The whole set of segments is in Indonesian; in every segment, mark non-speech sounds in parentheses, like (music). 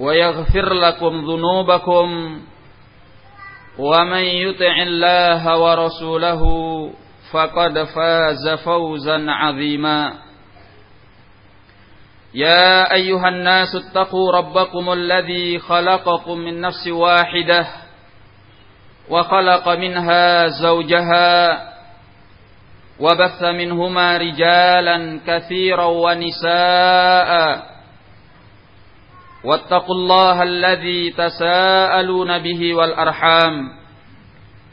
ويغفر لكم ذنوبكم ومن يطع الله ورسوله فقد فاز فوزا عظيما. يا أيها الناس اتقوا ربكم الذي خلقكم من نفس واحدة وخلق منها زوجها وبث منهما رجالا كثيرا ونساء واتقوا الله الذي تساءلون به والأرحام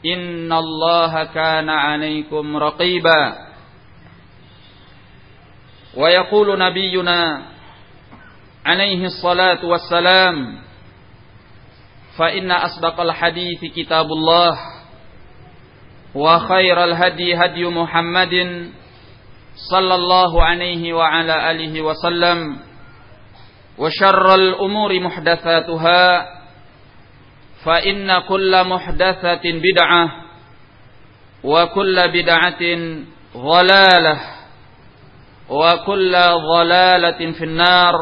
إن الله كان عليكم رقيبا. ويقول نبينا عليه الصلاة والسلام فإن أصدق الحديث كتاب الله وخير الهدي هدي محمد صلى الله عليه وعلى آله وسلم. وشر الأمور محدثاتها فإن كل محدثة بدعة وكل بدعة ضلالة وكل ضلالة في النار.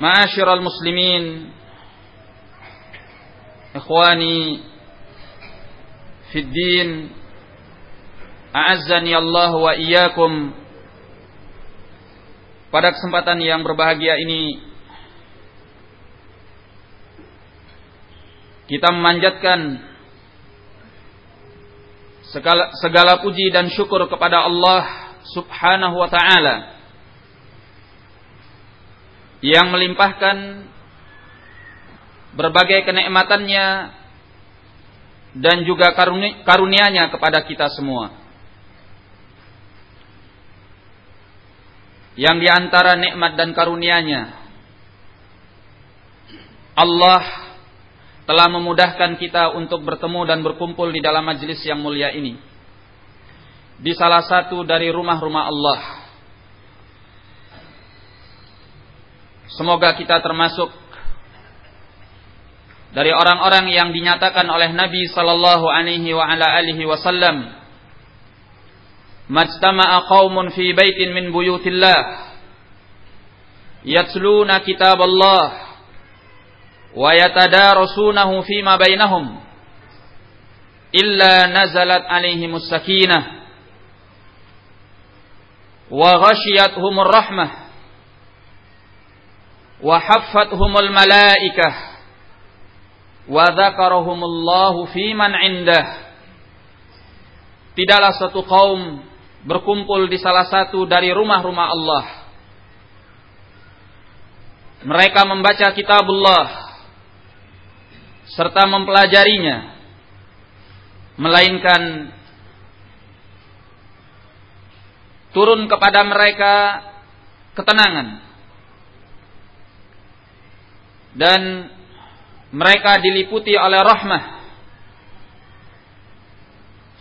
معاشر المسلمين إخواني في الدين أعزني الله وإياكم Pada kesempatan yang berbahagia ini kita memanjatkan segala, segala puji dan syukur kepada Allah Subhanahu wa taala yang melimpahkan berbagai kenikmatannya dan juga karunia-Nya kepada kita semua. Yang di antara nikmat dan karunia-Nya Allah telah memudahkan kita untuk bertemu dan berkumpul di dalam majelis yang mulia ini di salah satu dari rumah-rumah Allah. Semoga kita termasuk dari orang-orang yang dinyatakan oleh Nabi sallallahu alaihi wasallam ما اجتمع قوم في بيت من بيوت الله يتلون كتاب الله ويتدارسونه فيما بينهم إلا نزلت عليهم السكينة وغشيتهم الرحمة وحفتهم الملائكة وذكرهم الله في من عنده. Tidaklah satu kaum berkumpul di salah satu dari rumah-rumah Allah. Mereka membaca kitabullah serta mempelajarinya. Melainkan turun kepada mereka ketenangan. Dan mereka diliputi oleh rahmah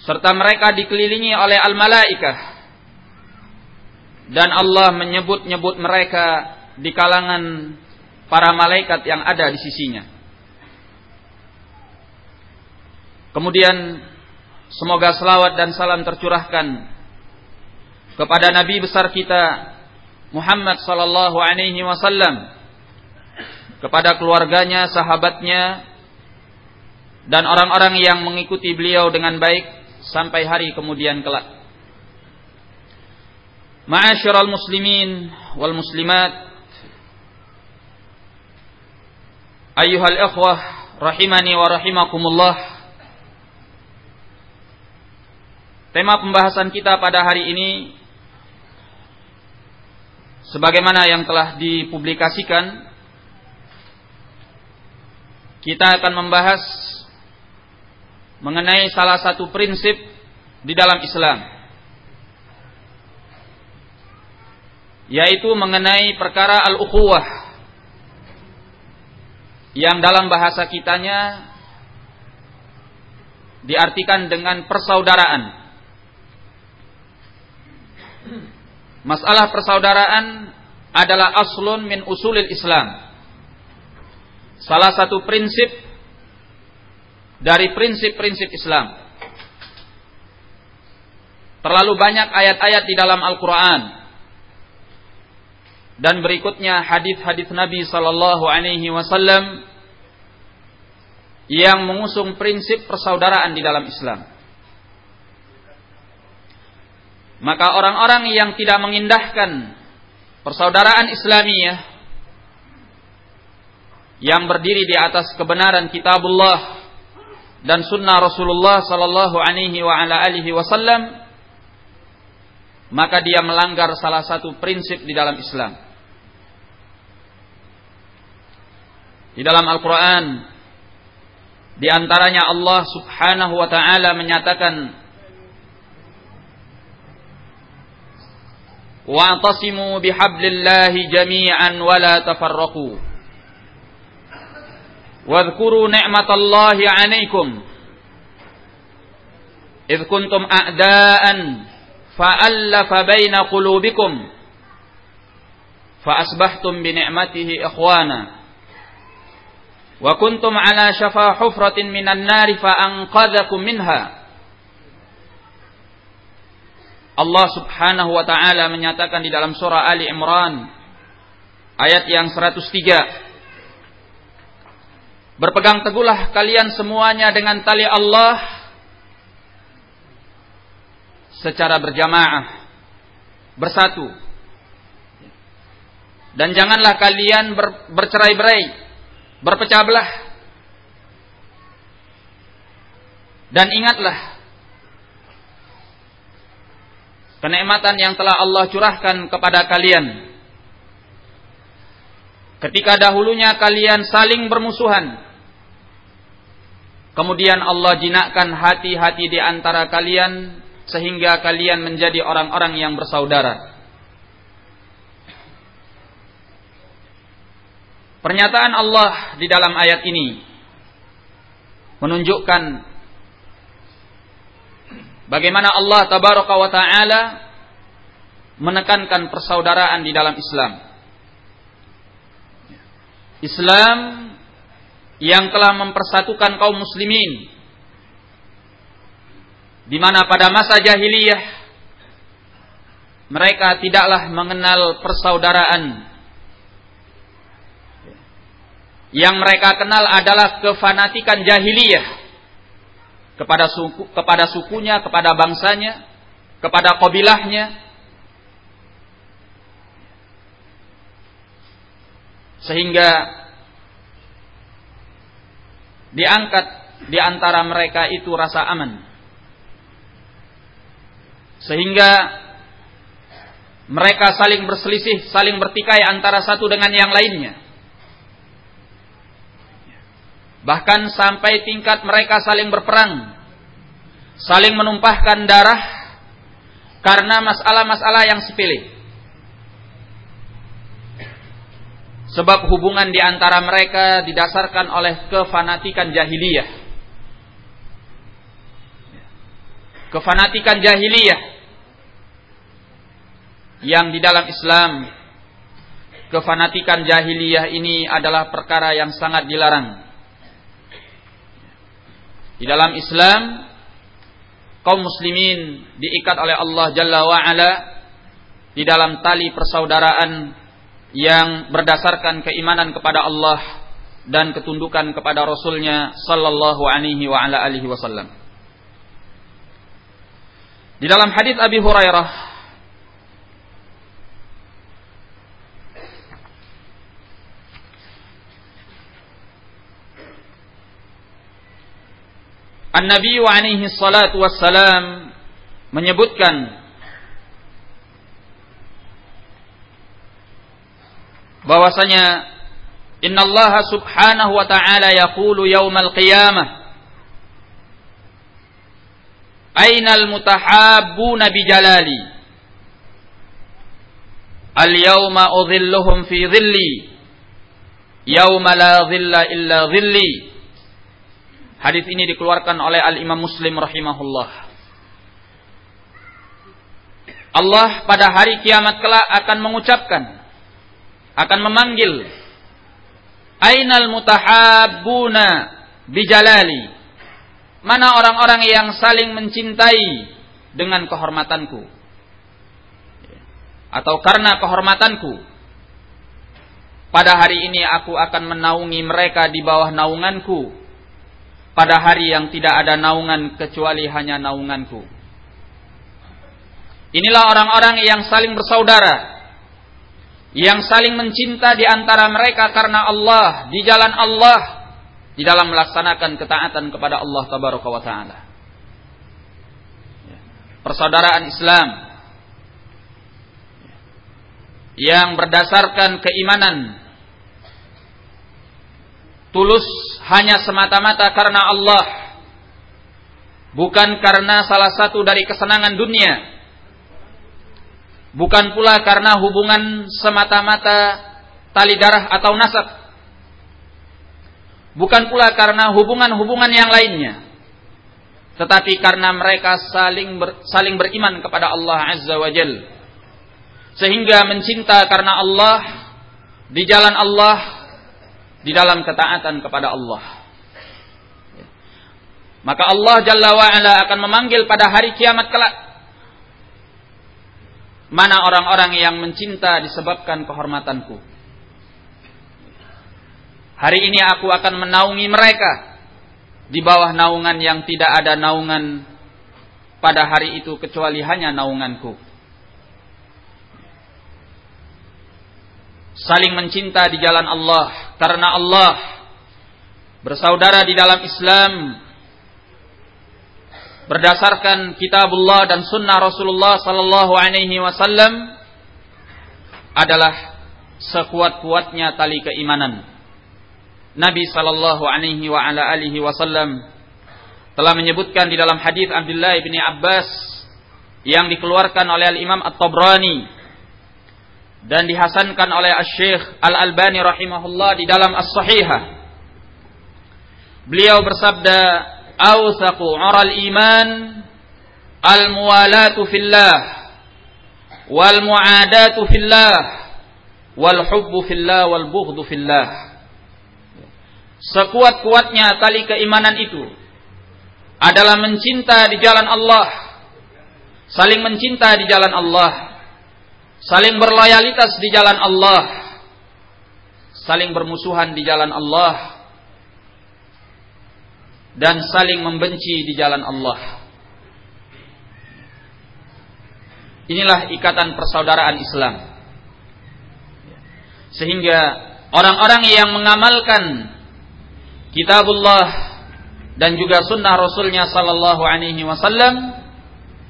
serta mereka dikelilingi oleh al-malaikah dan Allah menyebut-nyebut mereka di kalangan para malaikat yang ada di sisinya. Kemudian semoga selawat dan salam tercurahkan kepada Nabi besar kita Muhammad sallallahu alaihi wasallam kepada keluarganya, sahabatnya dan orang-orang yang mengikuti beliau dengan baik sampai hari kemudian kelak. Ma'asyiral muslimin wal muslimat Ayuhal ikhwah rahimani wa rahimakumullah Tema pembahasan kita pada hari ini sebagaimana yang telah dipublikasikan kita akan membahas mengenai salah satu prinsip di dalam Islam. Yaitu mengenai perkara al-ukhuwah. Yang dalam bahasa kitanya diartikan dengan persaudaraan. Masalah persaudaraan adalah aslun min usulil Islam. Salah satu prinsip dari prinsip-prinsip Islam. Terlalu banyak ayat-ayat di dalam Al-Quran. Dan berikutnya hadis-hadis Nabi Sallallahu Alaihi Wasallam yang mengusung prinsip persaudaraan di dalam Islam. Maka orang-orang yang tidak mengindahkan persaudaraan Islamiyah yang berdiri di atas kebenaran kitabullah dan sunnah Rasulullah sallallahu alaihi wa ala alihi wasallam maka dia melanggar salah satu prinsip di dalam Islam. Di dalam Al-Qur'an di antaranya Allah Subhanahu wa taala menyatakan Wa'tasimu bihablillahi jami'an wa la tafarraqu Wadhkuru ni'matallahi 'alaikum. Idh kuntum a'daan fa'allafa baina qulubikum. Fa asbahtum bi ni'matihi ikhwana. Wa kuntum 'ala shafa hufratin minan nari fa anqadhakum minha. Allah Subhanahu wa taala menyatakan di dalam surah Ali Imran ayat yang 103 Berpegang teguhlah kalian semuanya dengan tali Allah secara berjamaah bersatu dan janganlah kalian ber, bercerai-berai berpecah belah dan ingatlah kenikmatan yang telah Allah curahkan kepada kalian. Ketika dahulunya kalian saling bermusuhan, kemudian Allah jinakkan hati-hati di antara kalian sehingga kalian menjadi orang-orang yang bersaudara. Pernyataan Allah di dalam ayat ini menunjukkan Bagaimana Allah tabaraka wa taala menekankan persaudaraan di dalam Islam. Islam yang telah mempersatukan kaum muslimin. Di mana pada masa jahiliyah mereka tidaklah mengenal persaudaraan. Yang mereka kenal adalah kefanatikan jahiliyah. Kepada suku kepada sukunya, kepada bangsanya, kepada kabilahnya. Sehingga diangkat di antara mereka itu rasa aman. Sehingga mereka saling berselisih, saling bertikai antara satu dengan yang lainnya. Bahkan sampai tingkat mereka saling berperang. Saling menumpahkan darah karena masalah-masalah yang sepele. Sebab hubungan di antara mereka didasarkan oleh kefanatikan jahiliyah. Kefanatikan jahiliyah yang di dalam Islam kefanatikan jahiliyah ini adalah perkara yang sangat dilarang Di dalam Islam kaum muslimin diikat oleh Allah Jalla wa ala di dalam tali persaudaraan yang berdasarkan keimanan kepada Allah dan ketundukan kepada Rasulnya sallallahu alaihi wa ala alihi wasallam. Di dalam hadis Abi Hurairah An-Nabi alaihi salatu wassalam menyebutkan bahwasanya Inna Allah subhanahu wa ta'ala yaqulu yawmal qiyamah Aina al-mutahabbuna bi jalali Al-yawma udhilluhum fi dhilli Yawma la dhilla illa dhilli Hadis ini dikeluarkan oleh Al-Imam Muslim rahimahullah. Allah pada hari kiamat kelak akan mengucapkan akan memanggil Ainal mutahabbuna bijalali? Mana orang-orang yang saling mencintai dengan kehormatanku? Atau karena kehormatanku? Pada hari ini aku akan menaungi mereka di bawah naunganku. Pada hari yang tidak ada naungan kecuali hanya naunganku. Inilah orang-orang yang saling bersaudara, yang saling mencinta di antara mereka karena Allah, di jalan Allah, di dalam melaksanakan ketaatan kepada Allah Tabaraka wa taala. Persaudaraan Islam yang berdasarkan keimanan tulus hanya semata-mata karena Allah bukan karena salah satu dari kesenangan dunia bukan pula karena hubungan semata-mata tali darah atau nasab bukan pula karena hubungan-hubungan yang lainnya tetapi karena mereka saling ber, saling beriman kepada Allah Azza wa Jal sehingga mencinta karena Allah di jalan Allah di dalam ketaatan kepada Allah. Maka Allah Jalla wa'ala akan memanggil pada hari kiamat kelak. Mana orang-orang yang mencinta disebabkan kehormatanku. Hari ini aku akan menaungi mereka di bawah naungan yang tidak ada naungan pada hari itu kecuali hanya naunganku. saling mencinta di jalan Allah karena Allah bersaudara di dalam Islam berdasarkan kitabullah dan sunnah Rasulullah sallallahu alaihi wasallam adalah sekuat-kuatnya tali keimanan. Nabi sallallahu alaihi wa ala alihi wasallam telah menyebutkan di dalam hadis Abdullah bin Abbas yang dikeluarkan oleh Al Imam At-Tabrani dan dihasankan oleh Syekh Al-Albani rahimahullah di dalam As-Sahihah. Beliau bersabda, "Awsaqu 'aral iman al-muwalatu fillah wal mu'adatu fillah wal hubbu fillah wal bughdhu fillah." Sekuat-kuatnya tali keimanan itu adalah mencinta di jalan Allah, saling mencinta di jalan Allah saling berloyalitas di jalan Allah, saling bermusuhan di jalan Allah, dan saling membenci di jalan Allah. Inilah ikatan persaudaraan Islam. Sehingga orang-orang yang mengamalkan kitabullah dan juga sunnah Rasulnya sallallahu alaihi wasallam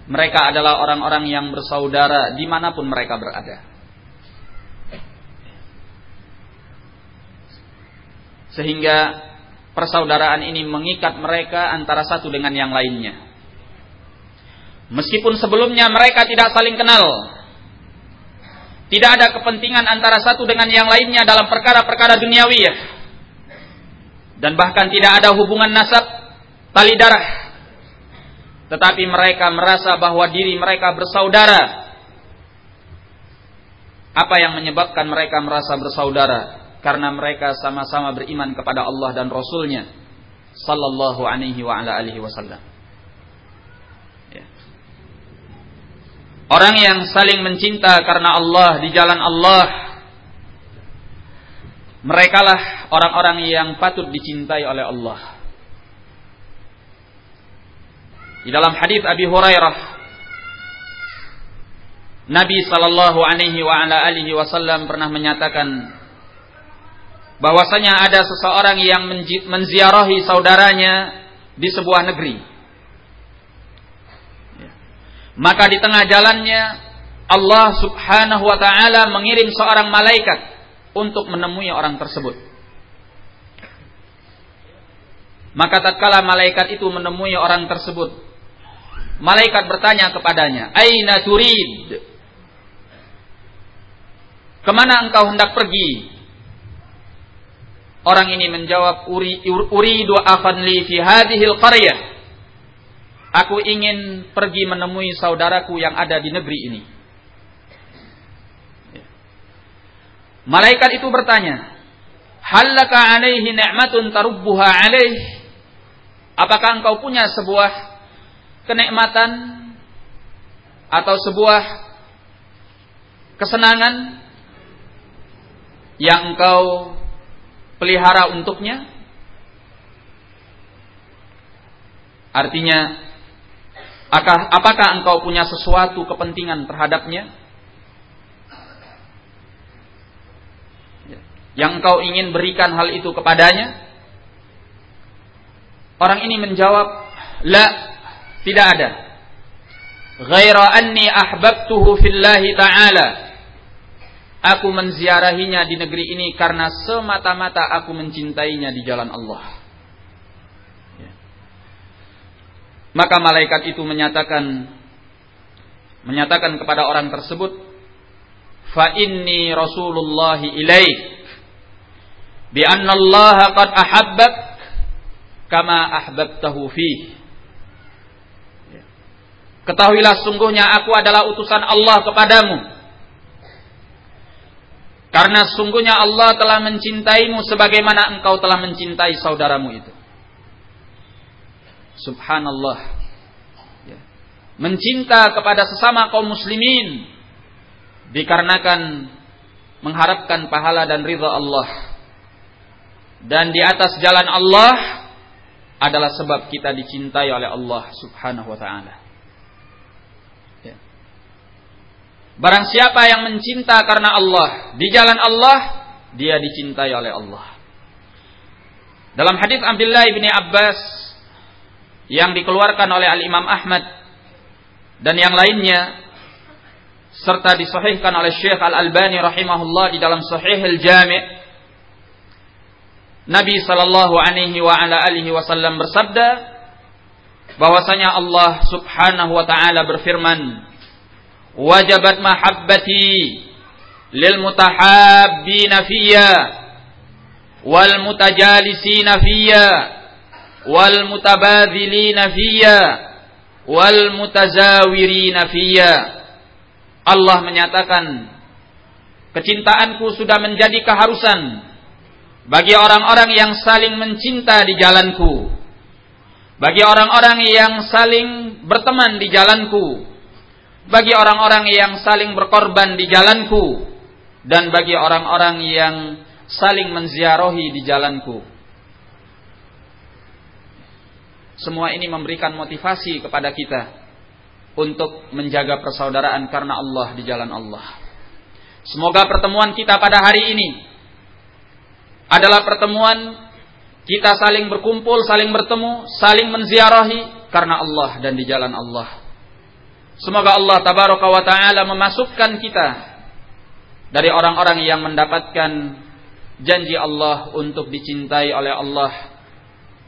mereka adalah orang-orang yang bersaudara di mana pun mereka berada. Sehingga persaudaraan ini mengikat mereka antara satu dengan yang lainnya. Meskipun sebelumnya mereka tidak saling kenal. Tidak ada kepentingan antara satu dengan yang lainnya dalam perkara-perkara duniawi Dan bahkan tidak ada hubungan nasab, tali darah tetapi mereka merasa bahwa diri mereka bersaudara. Apa yang menyebabkan mereka merasa bersaudara? Karena mereka sama-sama beriman kepada Allah dan Rasulnya. sallallahu alaihi wa ala alihi wasallam. Ya. Orang yang saling mencinta karena Allah di jalan Allah merekalah orang-orang yang patut dicintai oleh Allah. Di dalam hadis Abi Hurairah Nabi sallallahu alaihi wa ala alihi wasallam pernah menyatakan bahwasanya ada seseorang yang menziarahi saudaranya di sebuah negeri. Ya. Maka di tengah jalannya Allah Subhanahu wa taala mengirim seorang malaikat untuk menemui orang tersebut. Maka tatkala malaikat itu menemui orang tersebut, malaikat bertanya kepadanya, "Aina turid?" Ke mana engkau hendak pergi? Orang ini menjawab, "Uri uridu akhan li fi hadhil qaryah." Aku ingin pergi menemui saudaraku yang ada di negeri ini. Malaikat itu bertanya, "Hallaka alaihi ni'matun tarubbuha alaih?" Apakah engkau punya sebuah kenikmatan atau sebuah kesenangan yang engkau pelihara untuknya? Artinya, apakah engkau punya sesuatu kepentingan terhadapnya? Yang engkau ingin berikan hal itu kepadanya? Orang ini menjawab, La, tidak ada. Ghaira anni ahbabtuhu fillahi ta'ala Aku menziarahinya di negeri ini karena semata-mata aku mencintainya di jalan Allah. Ya. Maka malaikat itu menyatakan menyatakan kepada orang tersebut, "Fa inni Rasulullah ilaik bi anna Allah qad ahabbak kama ahbabtahu fi." Ya. Ketahuilah sungguhnya aku adalah utusan Allah kepadamu karena sungguhnya Allah telah mencintaimu sebagaimana engkau telah mencintai saudaramu itu. Subhanallah. Ya. Mencinta kepada sesama kaum muslimin dikarenakan mengharapkan pahala dan ridha Allah. Dan di atas jalan Allah adalah sebab kita dicintai oleh Allah Subhanahu wa taala. Barang siapa yang mencinta karena Allah, di jalan Allah, dia dicintai oleh Allah. Dalam hadis Abdullah bin Abbas yang dikeluarkan oleh Al-Imam Ahmad dan yang lainnya serta disahihkan oleh Syekh Al-Albani rahimahullah di dalam Sahih Al-Jami' Nabi sallallahu alaihi wa ala alihi wasallam bersabda bahwasanya Allah Subhanahu wa taala berfirman wajabat mahabbati lil mutahabbina fiyya wal mutajalisina fiyya wal mutabadzilina fiyya wal mutazawirina fiyya. Allah menyatakan kecintaanku sudah menjadi keharusan bagi orang-orang yang saling mencinta di jalanku bagi orang-orang yang saling berteman di jalanku bagi orang-orang yang saling berkorban di jalanku dan bagi orang-orang yang saling menziarahi di jalanku. Semua ini memberikan motivasi kepada kita untuk menjaga persaudaraan karena Allah di jalan Allah. Semoga pertemuan kita pada hari ini adalah pertemuan kita saling berkumpul, saling bertemu, saling menziarahi karena Allah dan di jalan Allah. Semoga Allah tabaraka wa taala memasukkan kita dari orang-orang yang mendapatkan janji Allah untuk dicintai oleh Allah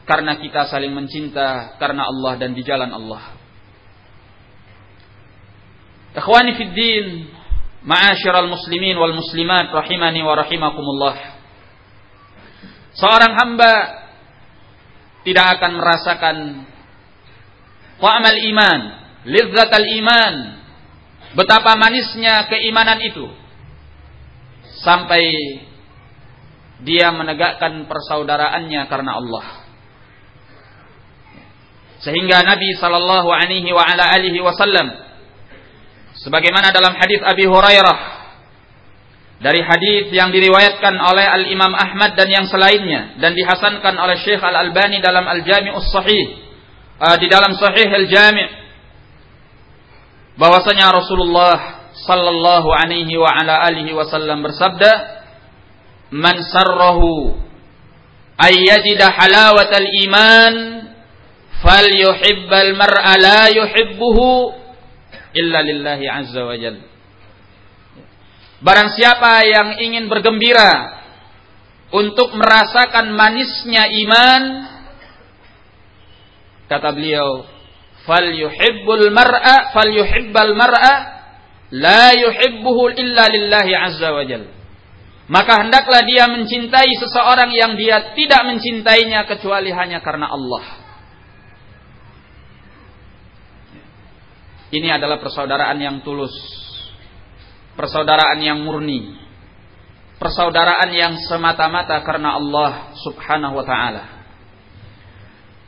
karena kita saling mencinta karena Allah dan di jalan Allah. Ikhwani fid din, ma'asyiral muslimin wal muslimat rahimani wa rahimakumullah. Seorang hamba tidak akan merasakan ta'amal iman al iman. Betapa manisnya keimanan itu. Sampai dia menegakkan persaudaraannya karena Allah. Sehingga Nabi sallallahu alaihi wa ala alihi wasallam sebagaimana dalam hadis Abi Hurairah dari hadis yang diriwayatkan oleh Al Imam Ahmad dan yang selainnya dan dihasankan oleh Syekh Al Albani dalam Al Jami'us Sahih uh, di dalam Sahih Al Jami' bahwasanya Rasulullah sallallahu alaihi wa ala alihi wasallam bersabda man sarrahu ay yajida halawatal iman falyuhibbal mar'a la yuhibbuhu illa lillahi azza wa jalla. Barang siapa yang ingin bergembira untuk merasakan manisnya iman kata beliau fal yuhibbul mar'a fal yuhibbal mar'a la yuhibbuhu illa lillahi azza wa jalla maka hendaklah dia mencintai seseorang yang dia tidak mencintainya kecuali hanya karena Allah Ini adalah persaudaraan yang tulus. Persaudaraan yang murni. Persaudaraan yang semata-mata karena Allah Subhanahu wa taala.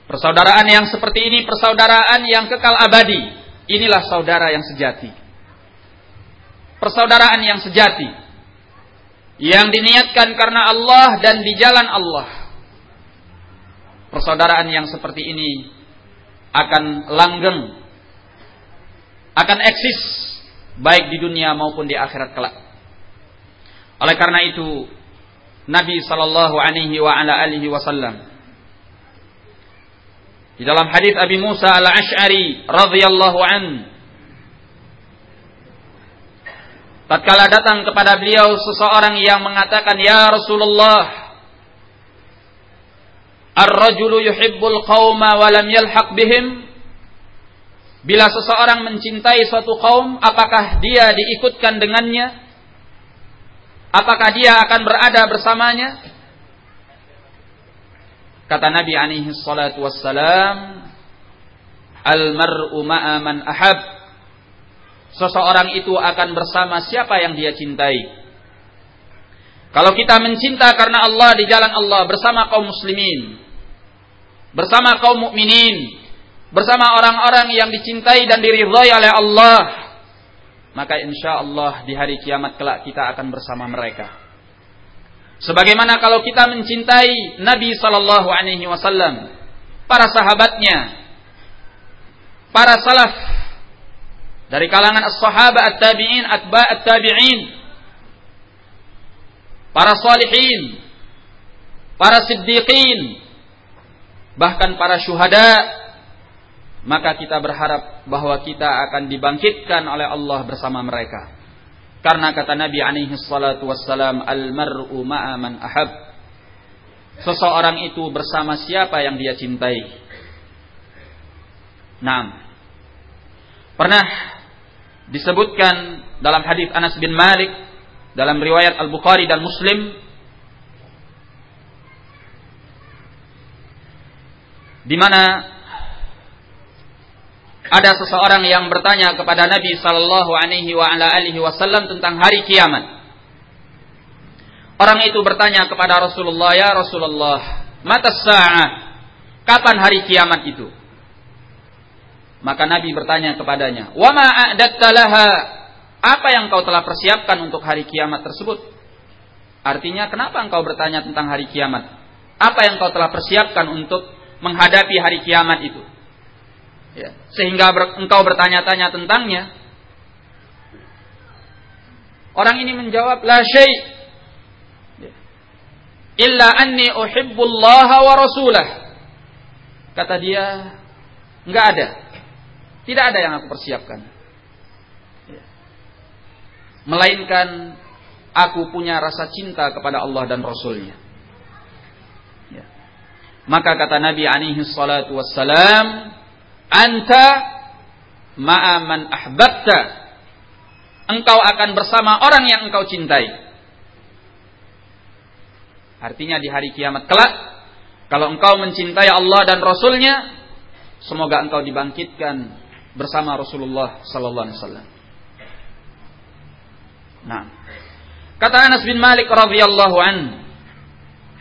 Persaudaraan yang seperti ini persaudaraan yang kekal abadi. Inilah saudara yang sejati. Persaudaraan yang sejati. Yang diniatkan karena Allah dan di jalan Allah. Persaudaraan yang seperti ini akan langgeng akan eksis baik di dunia maupun di akhirat kelak. Oleh karena itu Nabi sallallahu alaihi wasallam di dalam hadis Abi Musa al-Ash'ari radhiyallahu an tatkala datang kepada beliau seseorang yang mengatakan ya Rasulullah Ar-rajulu yuhibbul qauma wa lam yalhaq bihim Bila seseorang mencintai suatu kaum, apakah dia diikutkan dengannya? Apakah dia akan berada bersamanya? Kata Nabi alaihi salatu wassalam, Al-mar'u ma'a man ahab. Seseorang itu akan bersama siapa yang dia cintai. Kalau kita mencinta karena Allah di jalan Allah bersama kaum muslimin, bersama kaum mukminin, bersama orang-orang yang dicintai dan diridhai oleh Allah, maka insya Allah di hari kiamat kelak kita akan bersama mereka. Sebagaimana kalau kita mencintai Nabi Sallallahu Alaihi Wasallam, para sahabatnya, para salaf dari kalangan as-sahabat at-tabi'in, atba at-tabi'in, para salihin, para siddiqin, bahkan para syuhada, maka kita berharap bahwa kita akan dibangkitkan oleh Allah bersama mereka. Karena kata Nabi alaihi salatu wassalam, "Al-mar'u ma'a man ahab." Seseorang itu bersama siapa yang dia cintai. Nah, pernah disebutkan dalam hadis Anas bin Malik dalam riwayat Al-Bukhari dan Muslim di mana ada seseorang yang bertanya kepada Nabi sallallahu alaihi wasallam tentang hari kiamat. Orang itu bertanya kepada Rasulullah, "Ya Rasulullah, mata sa'ah? Kapan hari kiamat itu?" Maka Nabi bertanya kepadanya, "Wa ma a'datta laha?" Apa yang kau telah persiapkan untuk hari kiamat tersebut? Artinya, kenapa engkau bertanya tentang hari kiamat? Apa yang kau telah persiapkan untuk menghadapi hari kiamat itu? Ya, sehingga ber, engkau bertanya-tanya tentangnya. Orang ini menjawab la syai ya. illa anni uhibbullah wa rasulah. Kata dia, enggak ada. Tidak ada yang aku persiapkan. Ya. Melainkan aku punya rasa cinta kepada Allah dan Rasulnya. Ya. Maka kata Nabi alaihi salatu wassalam, anta ma'aman ahbabta. Engkau akan bersama orang yang engkau cintai. Artinya di hari kiamat kelak kalau engkau mencintai Allah dan Rasulnya semoga engkau dibangkitkan bersama Rasulullah sallallahu alaihi wasallam. Nah kata Anas bin Malik radhiyallahu an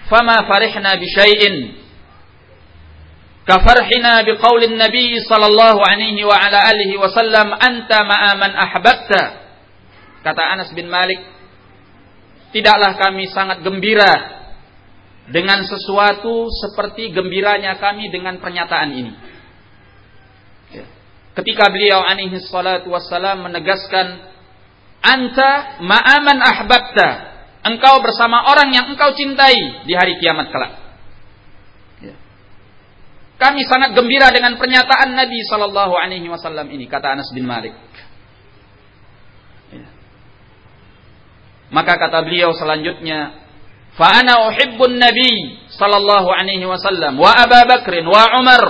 fama farihna bi syai'in Kafarhina biqaulin Nabi sallallahu alaihi wa ala alihi wasallam anta ma'a man ahbabta. Kata Anas bin Malik, tidaklah kami sangat gembira dengan sesuatu seperti gembiranya kami dengan pernyataan ini. Ya. Ketika beliau alaihi salatu wassalam menegaskan anta ma'aman ahbabta, engkau bersama orang yang engkau cintai di hari kiamat kelak. Kami sangat gembira dengan pernyataan Nabi Shallallahu Alaihi Wasallam ini, kata Anas bin Malik. Ya. Maka kata beliau selanjutnya, "Fa'ana uhibbun Nabi Sallallahu Alaihi Wasallam wa Abu Bakrin wa Umar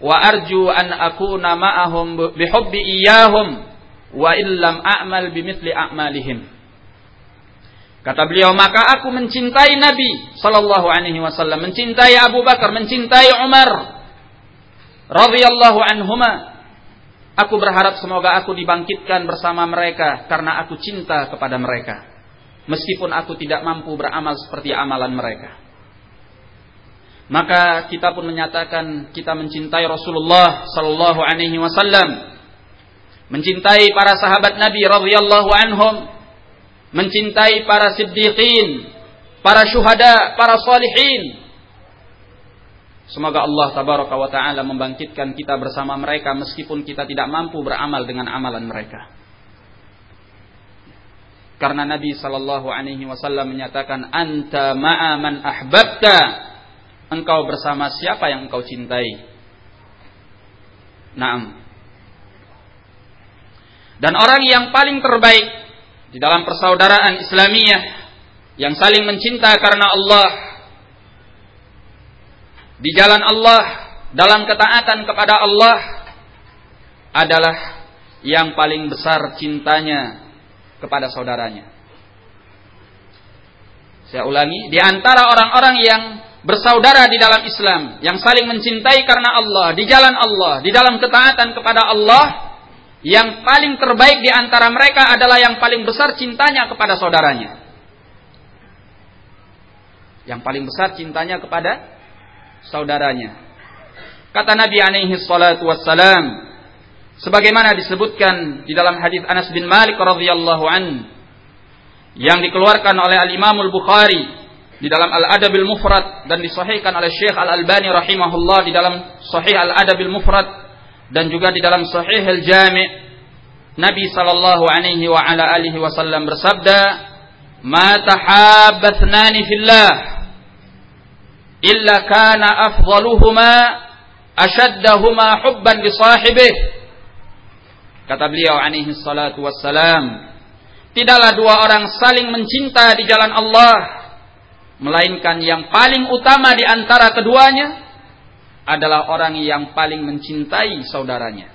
wa arju an akuna ma'ahum bihubbi iyahum wa illam a'mal bimithli a'malihim." Kata beliau, maka aku mencintai Nabi Sallallahu Alaihi Wasallam, mencintai Abu Bakar, mencintai Umar, radhiyallahu anhuma. Aku berharap semoga aku dibangkitkan bersama mereka karena aku cinta kepada mereka. Meskipun aku tidak mampu beramal seperti amalan mereka. Maka kita pun menyatakan kita mencintai Rasulullah sallallahu alaihi wasallam. Mencintai para sahabat Nabi radhiyallahu anhum mencintai para siddiqin, para syuhada, para salihin. Semoga Allah tabaraka wa taala membangkitkan kita bersama mereka meskipun kita tidak mampu beramal dengan amalan mereka. Karena Nabi sallallahu alaihi wasallam menyatakan anta ma'a man ahbabta. Engkau bersama siapa yang engkau cintai. Naam. Dan orang yang paling terbaik di dalam persaudaraan Islamiyah yang saling mencinta karena Allah di jalan Allah dalam ketaatan kepada Allah adalah yang paling besar cintanya kepada saudaranya. Saya ulangi, di antara orang-orang yang bersaudara di dalam Islam, yang saling mencintai karena Allah, di jalan Allah, di dalam ketaatan kepada Allah, yang paling terbaik di antara mereka adalah yang paling besar cintanya kepada saudaranya. Yang paling besar cintanya kepada saudaranya. Kata Nabi alaihi salatu wassalam sebagaimana disebutkan di dalam hadis Anas bin Malik radhiyallahu an yang dikeluarkan oleh Al Imam Al Bukhari di dalam Al Adabil Mufrad dan disahihkan oleh Syekh Al Albani rahimahullah di dalam Sahih Al Adabil Mufrad dan juga di dalam Sahih Al-Jami' Nabi sallallahu alaihi wa ala alihi wasallam bersabda, "Ma tahabbathnani fillah illa kana afdaluhuma ashaddahuma hubban li sahibih." Kata beliau alaihi salatu wassalam, tidaklah dua orang saling mencinta di jalan Allah melainkan yang paling utama di antara keduanya adalah orang yang paling mencintai saudaranya.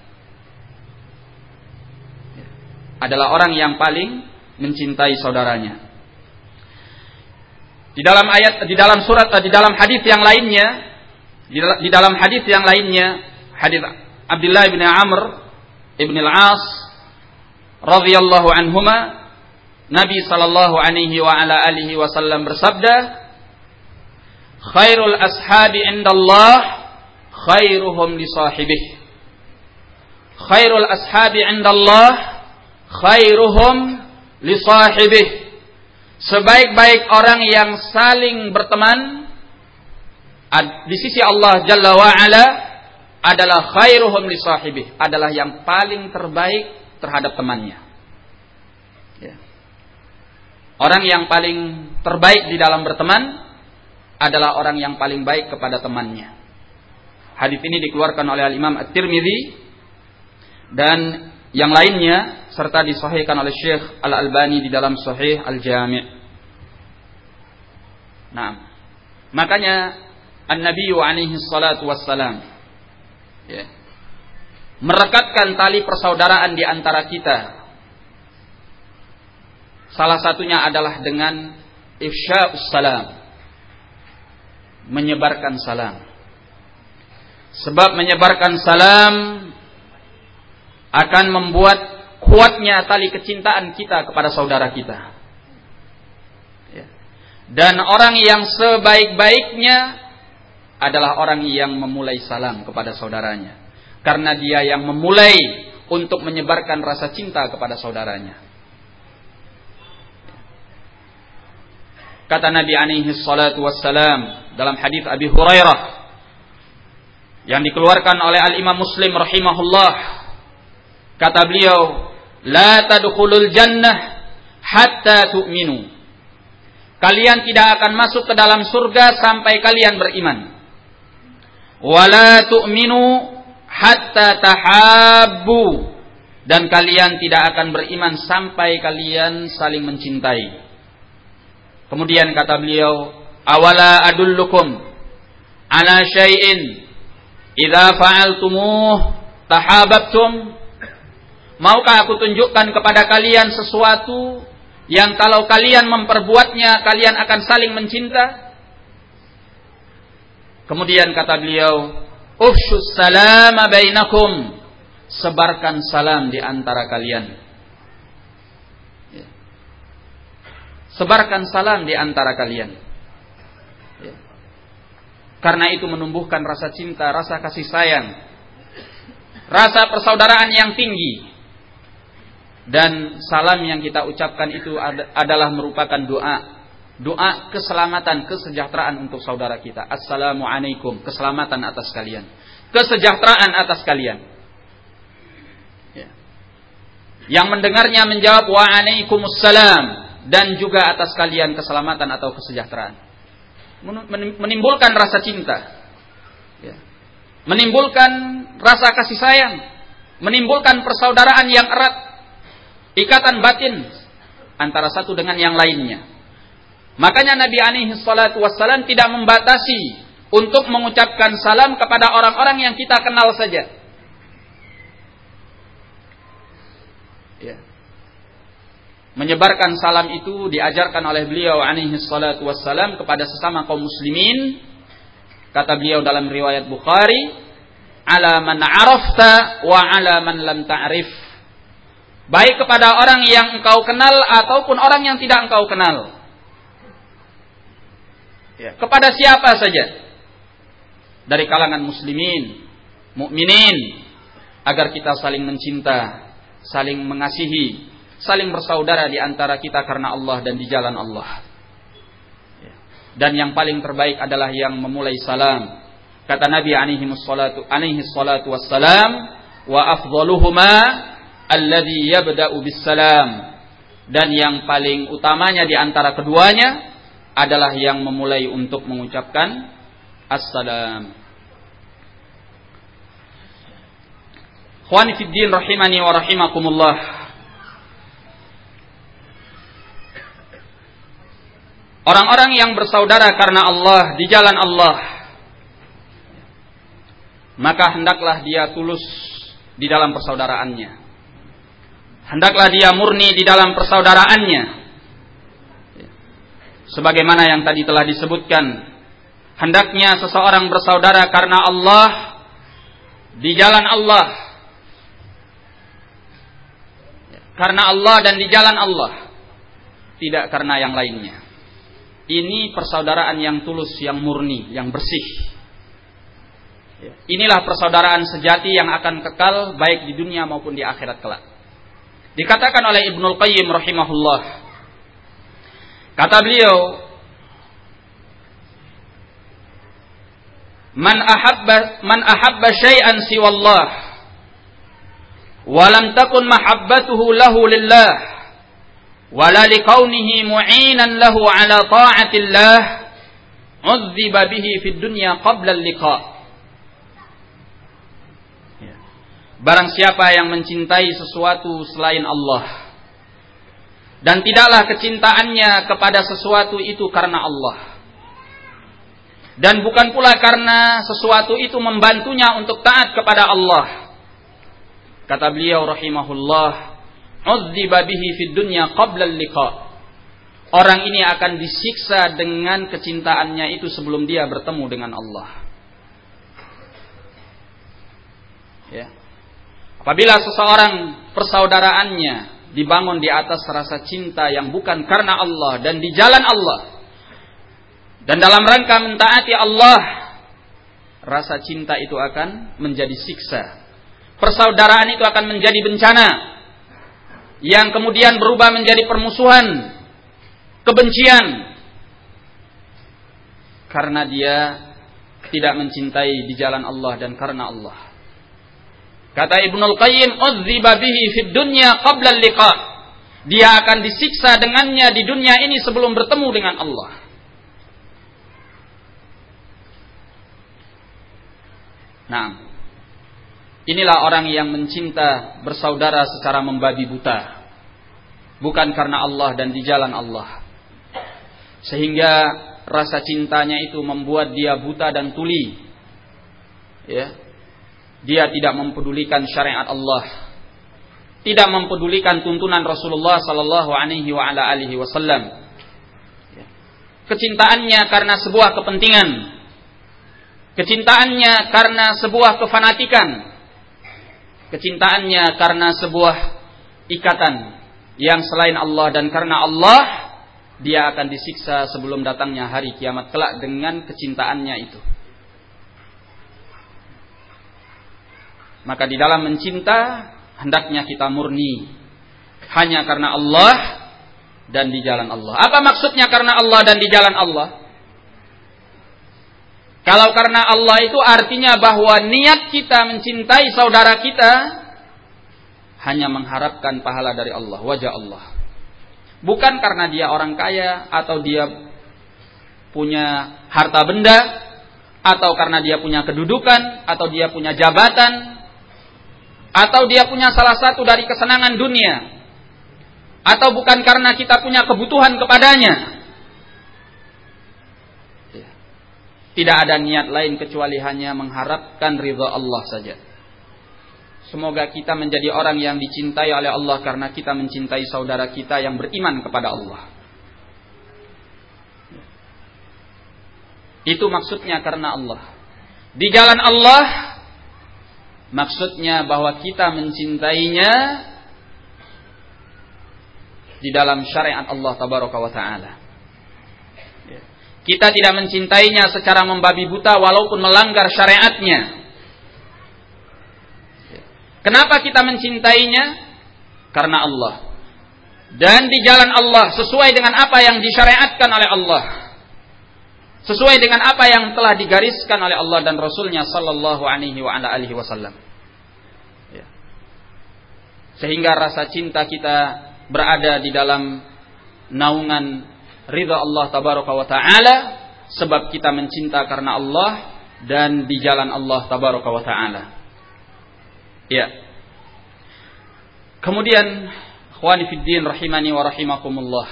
Adalah orang yang paling mencintai saudaranya. Di dalam ayat, di dalam surat, di dalam hadis yang lainnya, di dalam hadis yang lainnya, hadis Abdullah bin Amr ibn al-As radhiyallahu anhuma, Nabi sallallahu alaihi wa ala alihi wasallam bersabda, "Khairul ashabi indallah khairuhum li sahibih. Khairul ashabi indallah khairuhum li sahibih. Sebaik-baik orang yang saling berteman di sisi Allah Jalla wa ala adalah khairuhum li sahibih, adalah yang paling terbaik terhadap temannya. Ya. Orang yang paling terbaik di dalam berteman adalah orang yang paling baik kepada temannya. Hadis ini dikeluarkan oleh Al-Imam At-Tirmidzi dan yang lainnya serta disahihkan oleh Syekh Al-Albani di dalam Sahih Al-Jami'. Nah, makanya An-Nabi alaihi salatu wassalam ya, merekatkan tali persaudaraan di antara kita. Salah satunya adalah dengan ifsya'us salam. Menyebarkan salam. Sebab menyebarkan salam akan membuat kuatnya tali kecintaan kita kepada saudara kita. Ya. Dan orang yang sebaik-baiknya adalah orang yang memulai salam kepada saudaranya. Karena dia yang memulai untuk menyebarkan rasa cinta kepada saudaranya. Kata Nabi alaihi salatu wassalam dalam hadis Abi Hurairah yang dikeluarkan oleh Al Imam Muslim rahimahullah. Kata beliau la tadkhulul jannah hatta tu'minu. Kalian tidak akan masuk ke dalam surga sampai kalian beriman. Wala tu'minu hatta tahabbu. Dan kalian tidak akan beriman sampai kalian saling mencintai. Kemudian kata beliau awala adullukum ala syai'in idza fa'altumuh tahabbtum maukah aku tunjukkan kepada kalian sesuatu yang kalau kalian memperbuatnya kalian akan saling mencinta Kemudian kata beliau, "Ufshus salama bainakum." Sebarkan salam di antara kalian. Ya. Sebarkan salam di antara kalian. Karena itu menumbuhkan rasa cinta, rasa kasih sayang, rasa persaudaraan yang tinggi. Dan salam yang kita ucapkan itu adalah merupakan doa doa keselamatan, kesejahteraan untuk saudara kita. Assalamualaikum, keselamatan atas kalian. Kesejahteraan atas kalian. Ya. Yang mendengarnya menjawab waalaikumsalam dan juga atas kalian keselamatan atau kesejahteraan. Menimbulkan rasa cinta. Ya. Menimbulkan rasa kasih sayang. Menimbulkan persaudaraan yang erat. Ikatan batin antara satu dengan yang lainnya Makanya Nabi alaihi salatu wassalam tidak membatasi untuk mengucapkan salam kepada orang-orang yang kita kenal saja. Ya. Menyebarkan salam itu diajarkan oleh beliau alaihi salatu wassalam kepada sesama kaum muslimin. Kata beliau dalam riwayat Bukhari, "Ala man arafta wa ala man lam ta'rif." Baik kepada orang yang engkau kenal ataupun orang yang tidak engkau kenal ya, kepada siapa saja dari kalangan muslimin, mukminin agar kita saling mencinta, saling mengasihi, saling bersaudara di antara kita karena Allah dan di jalan Allah. Ya. Dan yang paling terbaik adalah yang memulai salam. Kata Nabi alaihi salatu alaihi salatu wassalam, wa afdaluhuma alladhi yabda'u bis salam. Dan yang paling utamanya di antara keduanya adalah yang memulai untuk mengucapkan assalam. Khwani fiddin rahimani wa rahimakumullah. Orang-orang yang bersaudara karena Allah di jalan Allah maka hendaklah dia tulus di dalam persaudaraannya. Hendaklah dia murni di dalam persaudaraannya. Sebagaimana yang tadi telah disebutkan hendaknya seseorang bersaudara karena Allah di jalan Allah. Karena Allah dan di jalan Allah tidak karena yang lainnya ini persaudaraan yang tulus yang murni yang bersih. Inilah persaudaraan sejati yang akan kekal baik di dunia maupun di akhirat kelak. Dikatakan oleh Ibnul Qayyim rahimahullah. Kata beliau, "Man ahabba man ahabba syai'an siwallah wa lam takun mahabbatuhu lahu lillah wala liqaunihi mu'inan lahu ala ta'atillah udhiba bihi fid dunya qabla al-liqa." Ya. Barang siapa yang mencintai sesuatu selain Allah dan tidaklah kecintaannya kepada sesuatu itu karena Allah. Dan bukan pula karena sesuatu itu membantunya untuk taat kepada Allah. Kata beliau rahimahullah, "Udziba bihi fid dunya qabla liqa." Orang ini akan disiksa dengan kecintaannya itu sebelum dia bertemu dengan Allah. Ya. Apabila seseorang persaudaraannya dibangun di atas rasa cinta yang bukan karena Allah dan di jalan Allah dan dalam rangka mentaati Allah rasa cinta itu akan menjadi siksa. Persaudaraan itu akan menjadi bencana yang kemudian berubah menjadi permusuhan, kebencian karena dia tidak mencintai di jalan Allah dan karena Allah. Kata Ibnul Qayyim, "Udziba bihi fid dunya qabla liqa." Dia akan disiksa dengannya di dunia ini sebelum bertemu dengan Allah. Nah, inilah orang yang mencinta bersaudara secara membabi buta. Bukan karena Allah dan di jalan Allah. Sehingga rasa cintanya itu membuat dia buta dan tuli. Ya, dia tidak mempedulikan syariat Allah. Tidak mempedulikan tuntunan Rasulullah sallallahu alaihi wa ala alihi wasallam. Kecintaannya karena sebuah kepentingan. Kecintaannya karena sebuah kefanatikan. Kecintaannya karena sebuah ikatan yang selain Allah dan karena Allah dia akan disiksa sebelum datangnya hari kiamat kelak dengan kecintaannya itu. Maka di dalam mencinta hendaknya kita murni hanya karena Allah dan di jalan Allah. Apa maksudnya karena Allah dan di jalan Allah? Kalau karena Allah itu artinya bahwa niat kita mencintai saudara kita hanya mengharapkan pahala dari Allah, wajah Allah. Bukan karena dia orang kaya atau dia punya harta benda atau karena dia punya kedudukan atau dia punya jabatan atau dia punya salah satu dari kesenangan dunia atau bukan karena kita punya kebutuhan kepadanya. Tidak ada niat lain kecuali hanya mengharapkan ridha Allah saja Semoga kita menjadi orang yang dicintai oleh Allah karena kita mencintai saudara kita yang beriman kepada Allah. Itu maksudnya karena Allah. Di jalan Allah Maksudnya bahwa kita mencintainya di dalam syariat Allah tabaraka wa taala. Kita tidak mencintainya secara membabi buta walaupun melanggar syariatnya. Kenapa kita mencintainya? Karena Allah. Dan di jalan Allah sesuai dengan apa yang disyariatkan oleh Allah. Sesuai dengan apa yang telah digariskan oleh Allah dan Rasulnya Sallallahu Alaihi wa ala alihi Wasallam. Ya. Sehingga rasa cinta kita berada di dalam naungan ridha Allah Tabaraka wa Taala sebab kita mencinta karena Allah dan di jalan Allah Tabaraka wa Taala. Ya. Kemudian, khwani fiddin rahimani wa rahimakumullah.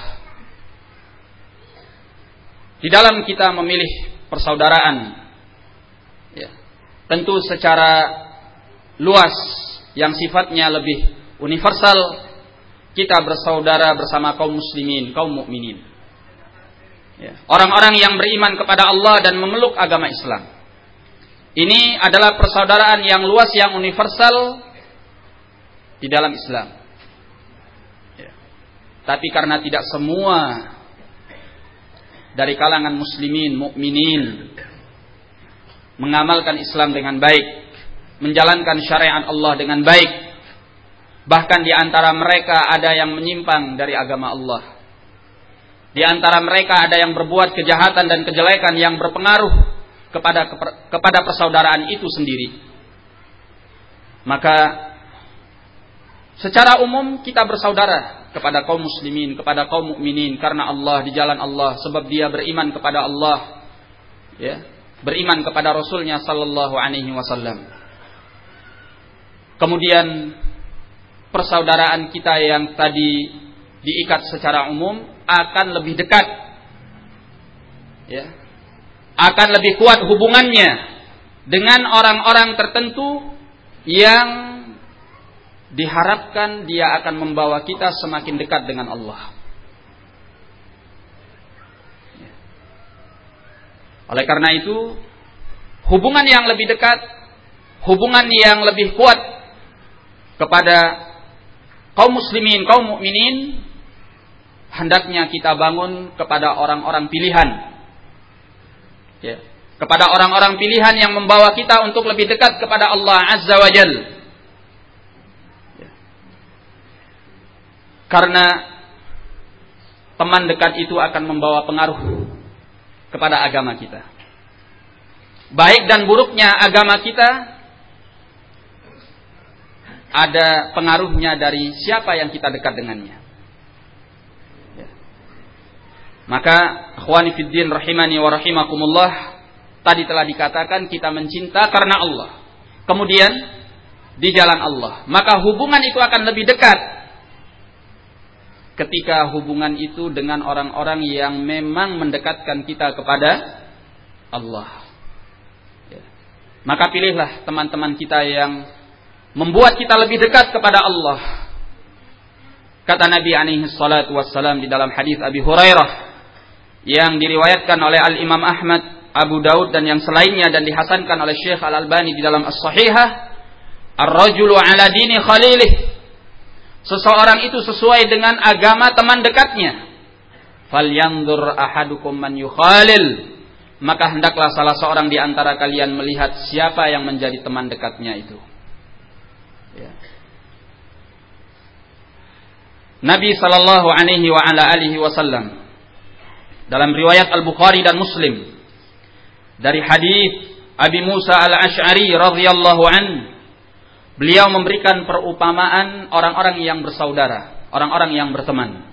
Di dalam kita memilih persaudaraan, ya, tentu secara luas yang sifatnya lebih universal, kita bersaudara bersama kaum muslimin, kaum mukminin. Ya. Orang-orang yang beriman kepada Allah dan memeluk agama Islam. Ini adalah persaudaraan yang luas, yang universal di dalam Islam. Ya. Tapi karena tidak semua dari kalangan muslimin, mukminin mengamalkan Islam dengan baik, menjalankan syariat Allah dengan baik. Bahkan di antara mereka ada yang menyimpang dari agama Allah. Di antara mereka ada yang berbuat kejahatan dan kejelekan yang berpengaruh kepada kepada persaudaraan itu sendiri. Maka secara umum kita bersaudara kepada kaum muslimin, kepada kaum mukminin karena Allah di jalan Allah sebab dia beriman kepada Allah ya, beriman kepada Rasulnya sallallahu alaihi wasallam. Kemudian persaudaraan kita yang tadi diikat secara umum akan lebih dekat ya. Akan lebih kuat hubungannya dengan orang-orang tertentu yang diharapkan dia akan membawa kita semakin dekat dengan Allah. Oleh karena itu, hubungan yang lebih dekat, hubungan yang lebih kuat kepada kaum muslimin, kaum mukminin, hendaknya kita bangun kepada orang-orang pilihan. Ya, kepada orang-orang pilihan yang membawa kita untuk lebih dekat kepada Allah Azza wa Jal. Ya. Karena teman dekat itu akan membawa pengaruh kepada agama kita. Baik dan buruknya agama kita ada pengaruhnya dari siapa yang kita dekat dengannya. Ya. Maka akhwani fiddin rahimani wa rahimakumullah Tadi telah dikatakan kita mencinta karena Allah. Kemudian di jalan Allah. Maka hubungan itu akan lebih dekat ketika hubungan itu dengan orang-orang yang memang mendekatkan kita kepada Allah. Ya. Maka pilihlah teman-teman kita yang membuat kita lebih dekat kepada Allah. Kata Nabi alaihi salatu wassalam di dalam hadis Abi Hurairah yang diriwayatkan oleh Al Imam Ahmad Abu Daud dan yang selainnya dan dihasankan oleh Syekh Al Albani di dalam As-Sahihah Ar-rajulu ala dini khalilih. Seseorang itu sesuai dengan agama teman dekatnya. Falyanzur ahadukum man yukhalil. Maka hendaklah salah seorang di antara kalian melihat siapa yang menjadi teman dekatnya itu. Ya. Nabi sallallahu alaihi wa ala alihi wasallam dalam riwayat Al-Bukhari dan Muslim dari hadis Abi Musa al-Ash'ari radhiyallahu an beliau memberikan perumpamaan orang-orang yang bersaudara, orang-orang yang berteman.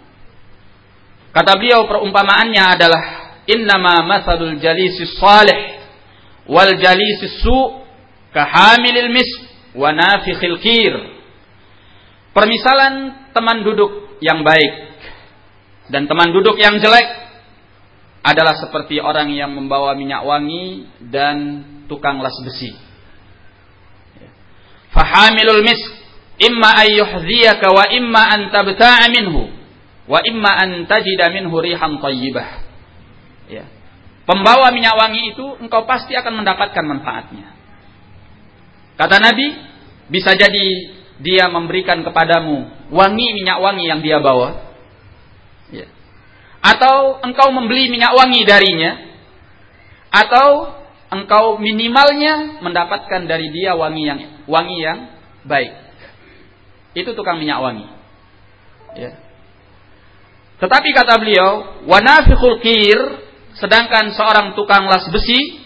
Kata beliau perumpamaannya adalah innama masalul jalisis salih wal jalisis su kahamilil mis wa nafikhil kir. Permisalan teman duduk yang baik dan teman duduk yang jelek adalah seperti orang yang membawa minyak wangi dan tukang las besi. Fahamilul misk imma an yuhziyaka wa imma an tabta'a minhu wa imma an tajida minhu rihan thayyibah. Ya. Pembawa minyak wangi itu engkau pasti akan mendapatkan manfaatnya. Kata Nabi, bisa jadi dia memberikan kepadamu wangi minyak wangi yang dia bawa atau engkau membeli minyak wangi darinya atau engkau minimalnya mendapatkan dari dia wangi yang wangi yang baik. Itu tukang minyak wangi. Ya. Tetapi kata beliau, wanafikhul kir, sedangkan seorang tukang las besi,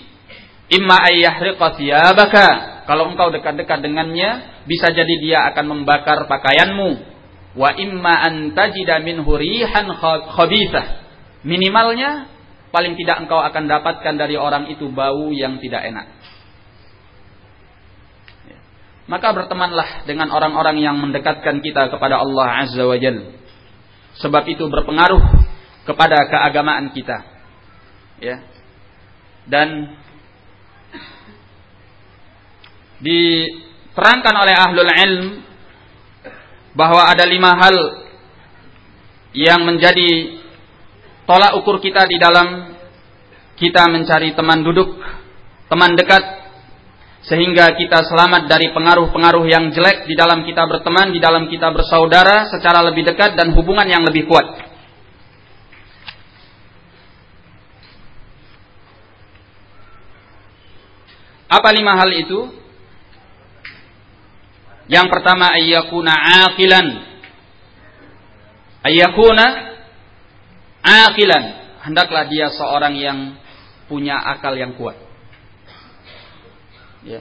imma ayyahriqa thiyabaka. Kalau engkau dekat-dekat dengannya, bisa jadi dia akan membakar pakaianmu wa imma an tajida minhu rihan khabithah. Minimalnya paling tidak engkau akan dapatkan dari orang itu bau yang tidak enak. Ya. Maka bertemanlah dengan orang-orang yang mendekatkan kita kepada Allah Azza wa Jalla. Sebab itu berpengaruh kepada keagamaan kita. Ya. Dan diterangkan oleh ahlul ilm bahwa ada lima hal yang menjadi tolak ukur kita di dalam kita mencari teman duduk, teman dekat, sehingga kita selamat dari pengaruh-pengaruh yang jelek di dalam kita berteman, di dalam kita bersaudara secara lebih dekat dan hubungan yang lebih kuat. Apa lima hal itu? Yang pertama ayyakuna aqilan. Ayyakuna aqilan. Hendaklah dia seorang yang punya akal yang kuat. Ya.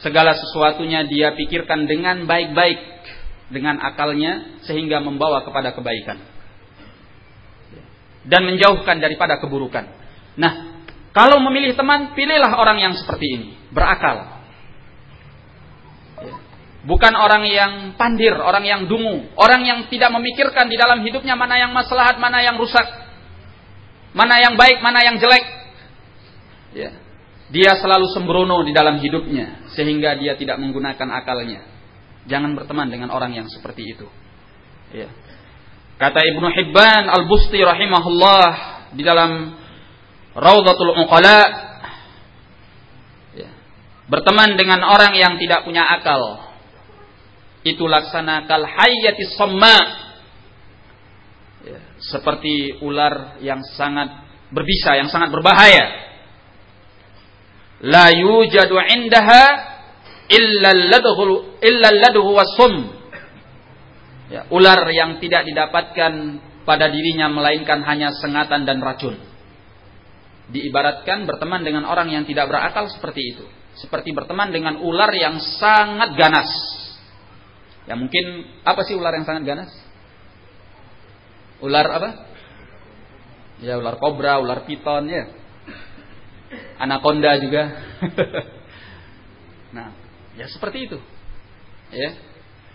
Segala sesuatunya dia pikirkan dengan baik-baik dengan akalnya sehingga membawa kepada kebaikan. Dan menjauhkan daripada keburukan. Nah, kalau memilih teman, pilihlah orang yang seperti ini, berakal. Bukan orang yang pandir, orang yang dungu, orang yang tidak memikirkan di dalam hidupnya mana yang maslahat, mana yang rusak, mana yang baik, mana yang jelek. Ya. Dia selalu sembrono di dalam hidupnya sehingga dia tidak menggunakan akalnya. Jangan berteman dengan orang yang seperti itu. Ya. Kata Ibnu Hibban Al-Busti rahimahullah di dalam Raudatul Uqala ya. berteman dengan orang yang tidak punya akal itu laksana kal somma ya, seperti ular yang sangat berbisa, yang sangat berbahaya. La yujadu indaha illa ladhu illa ladhu. Ya, ular yang tidak didapatkan pada dirinya melainkan hanya sengatan dan racun. Diibaratkan berteman dengan orang yang tidak berakal seperti itu. Seperti berteman dengan ular yang sangat ganas. Ya mungkin apa sih ular yang sangat ganas? Ular apa? Ya ular kobra, ular piton ya. Anaconda juga. (laughs) nah, ya seperti itu. Ya.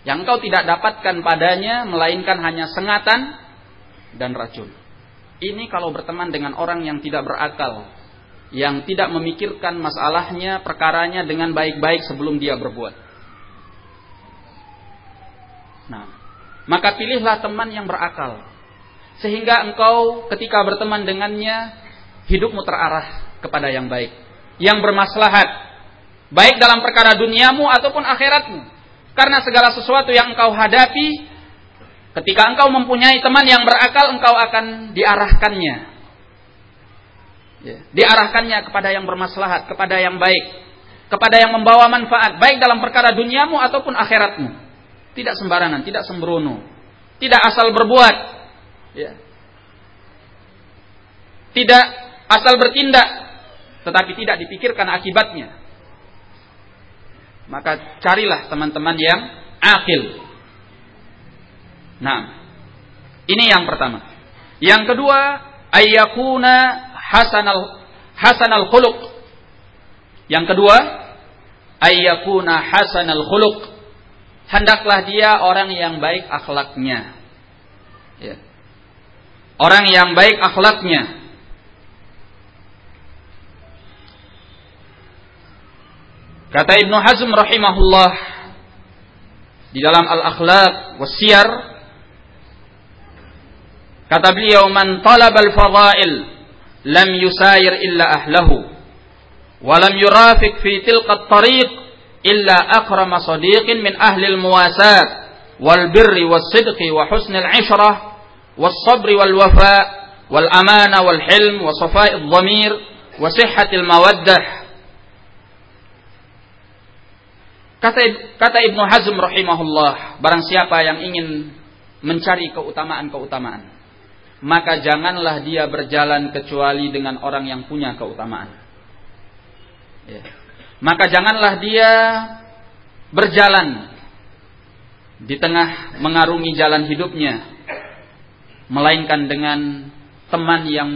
Yang engkau tidak dapatkan padanya melainkan hanya sengatan dan racun. Ini kalau berteman dengan orang yang tidak berakal, yang tidak memikirkan masalahnya, perkaranya dengan baik-baik sebelum dia berbuat. Nah, maka pilihlah teman yang berakal. Sehingga engkau ketika berteman dengannya, hidupmu terarah kepada yang baik. Yang bermaslahat. Baik dalam perkara duniamu ataupun akhiratmu. Karena segala sesuatu yang engkau hadapi, ketika engkau mempunyai teman yang berakal, engkau akan diarahkannya. Ya, diarahkannya kepada yang bermaslahat, kepada yang baik. Kepada yang membawa manfaat, baik dalam perkara duniamu ataupun akhiratmu. Tidak sembarangan, tidak sembrono. Tidak asal berbuat. Ya. Tidak asal bertindak. Tetapi tidak dipikirkan akibatnya. Maka carilah teman-teman yang akil. Nah, ini yang pertama. Yang kedua, ayyakuna hasanal hasanal khuluq. Yang kedua, ayyakuna hasanal khuluq hendaklah dia orang yang baik akhlaknya. Ya. Orang yang baik akhlaknya. Kata Ibnu Hazm rahimahullah di dalam Al-Akhlaq Wasiyar kata beliau man talaba al-fadail lam yusayir illa ahlahu wa lam yurafiq fi tilka at-tariq illa akrama sadiqin min ahli al-muwasat wal birri was sidqi wa husnil ishrah was sabri wal wafa wal amana wal hilm wa safa'id dhamir wa sihhatil mawaddah. Kata kata Ibnu Hazm rahimahullah barang siapa yang ingin mencari keutamaan-keutamaan maka janganlah dia berjalan kecuali dengan orang yang punya keutamaan. Ya maka janganlah dia berjalan di tengah mengarungi jalan hidupnya melainkan dengan teman yang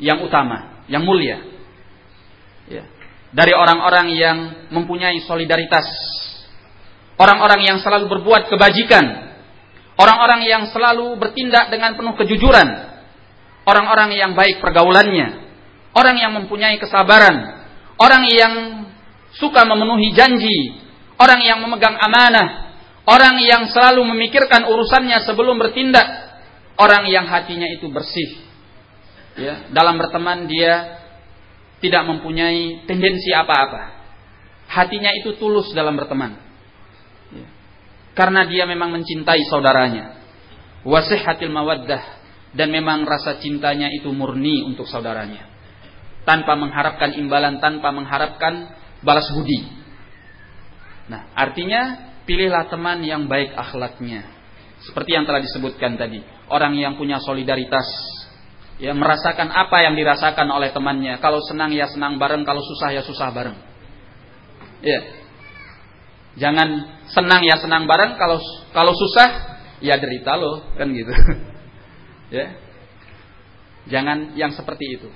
yang utama, yang mulia. Ya. Dari orang-orang yang mempunyai solidaritas. Orang-orang yang selalu berbuat kebajikan. Orang-orang yang selalu bertindak dengan penuh kejujuran. Orang-orang yang baik pergaulannya. Orang yang mempunyai kesabaran orang yang suka memenuhi janji, orang yang memegang amanah, orang yang selalu memikirkan urusannya sebelum bertindak, orang yang hatinya itu bersih. Ya, dalam berteman dia tidak mempunyai tendensi apa-apa. Hatinya itu tulus dalam berteman. Ya. Karena dia memang mencintai saudaranya. Wasihatil mawaddah dan memang rasa cintanya itu murni untuk saudaranya tanpa mengharapkan imbalan, tanpa mengharapkan balas budi. Nah, artinya pilihlah teman yang baik akhlaknya. Seperti yang telah disebutkan tadi, orang yang punya solidaritas, ya merasakan apa yang dirasakan oleh temannya. Kalau senang ya senang bareng, kalau susah ya susah bareng. Ya. Jangan senang ya senang bareng, kalau kalau susah ya derita loh, kan gitu. (laughs) ya. Jangan yang seperti itu.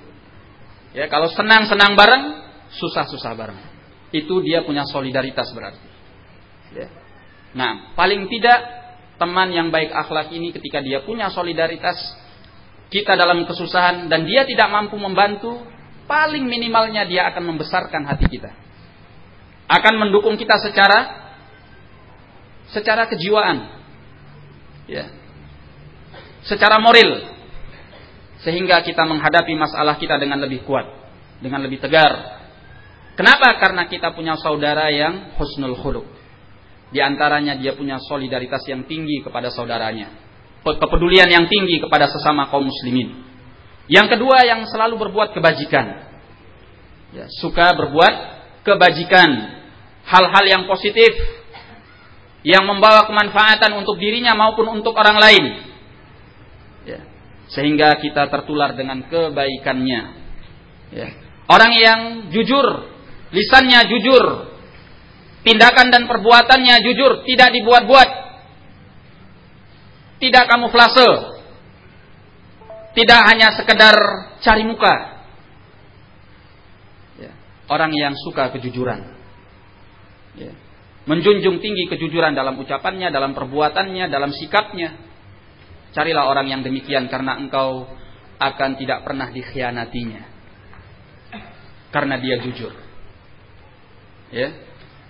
Ya, kalau senang-senang bareng, susah-susah bareng. Itu dia punya solidaritas berarti. Ya. Nah, paling tidak teman yang baik akhlak ini ketika dia punya solidaritas kita dalam kesusahan dan dia tidak mampu membantu, paling minimalnya dia akan membesarkan hati kita. Akan mendukung kita secara secara kejiwaan. Ya. Secara moral sehingga kita menghadapi masalah kita dengan lebih kuat, dengan lebih tegar. Kenapa? Karena kita punya saudara yang husnul khuluq. Di antaranya dia punya solidaritas yang tinggi kepada saudaranya. Kepedulian yang tinggi kepada sesama kaum muslimin. Yang kedua yang selalu berbuat kebajikan. Ya, suka berbuat kebajikan, hal-hal yang positif yang membawa kemanfaatan untuk dirinya maupun untuk orang lain. Sehingga kita tertular dengan kebaikannya. Ya. Orang yang jujur, lisannya jujur, tindakan dan perbuatannya jujur, tidak dibuat-buat, tidak kamuflase, tidak hanya sekedar cari muka. Ya. Orang yang suka kejujuran. Ya. Menjunjung tinggi kejujuran dalam ucapannya, dalam perbuatannya, dalam sikapnya. Carilah orang yang demikian karena engkau akan tidak pernah dikhianatinya. Karena dia jujur. Ya.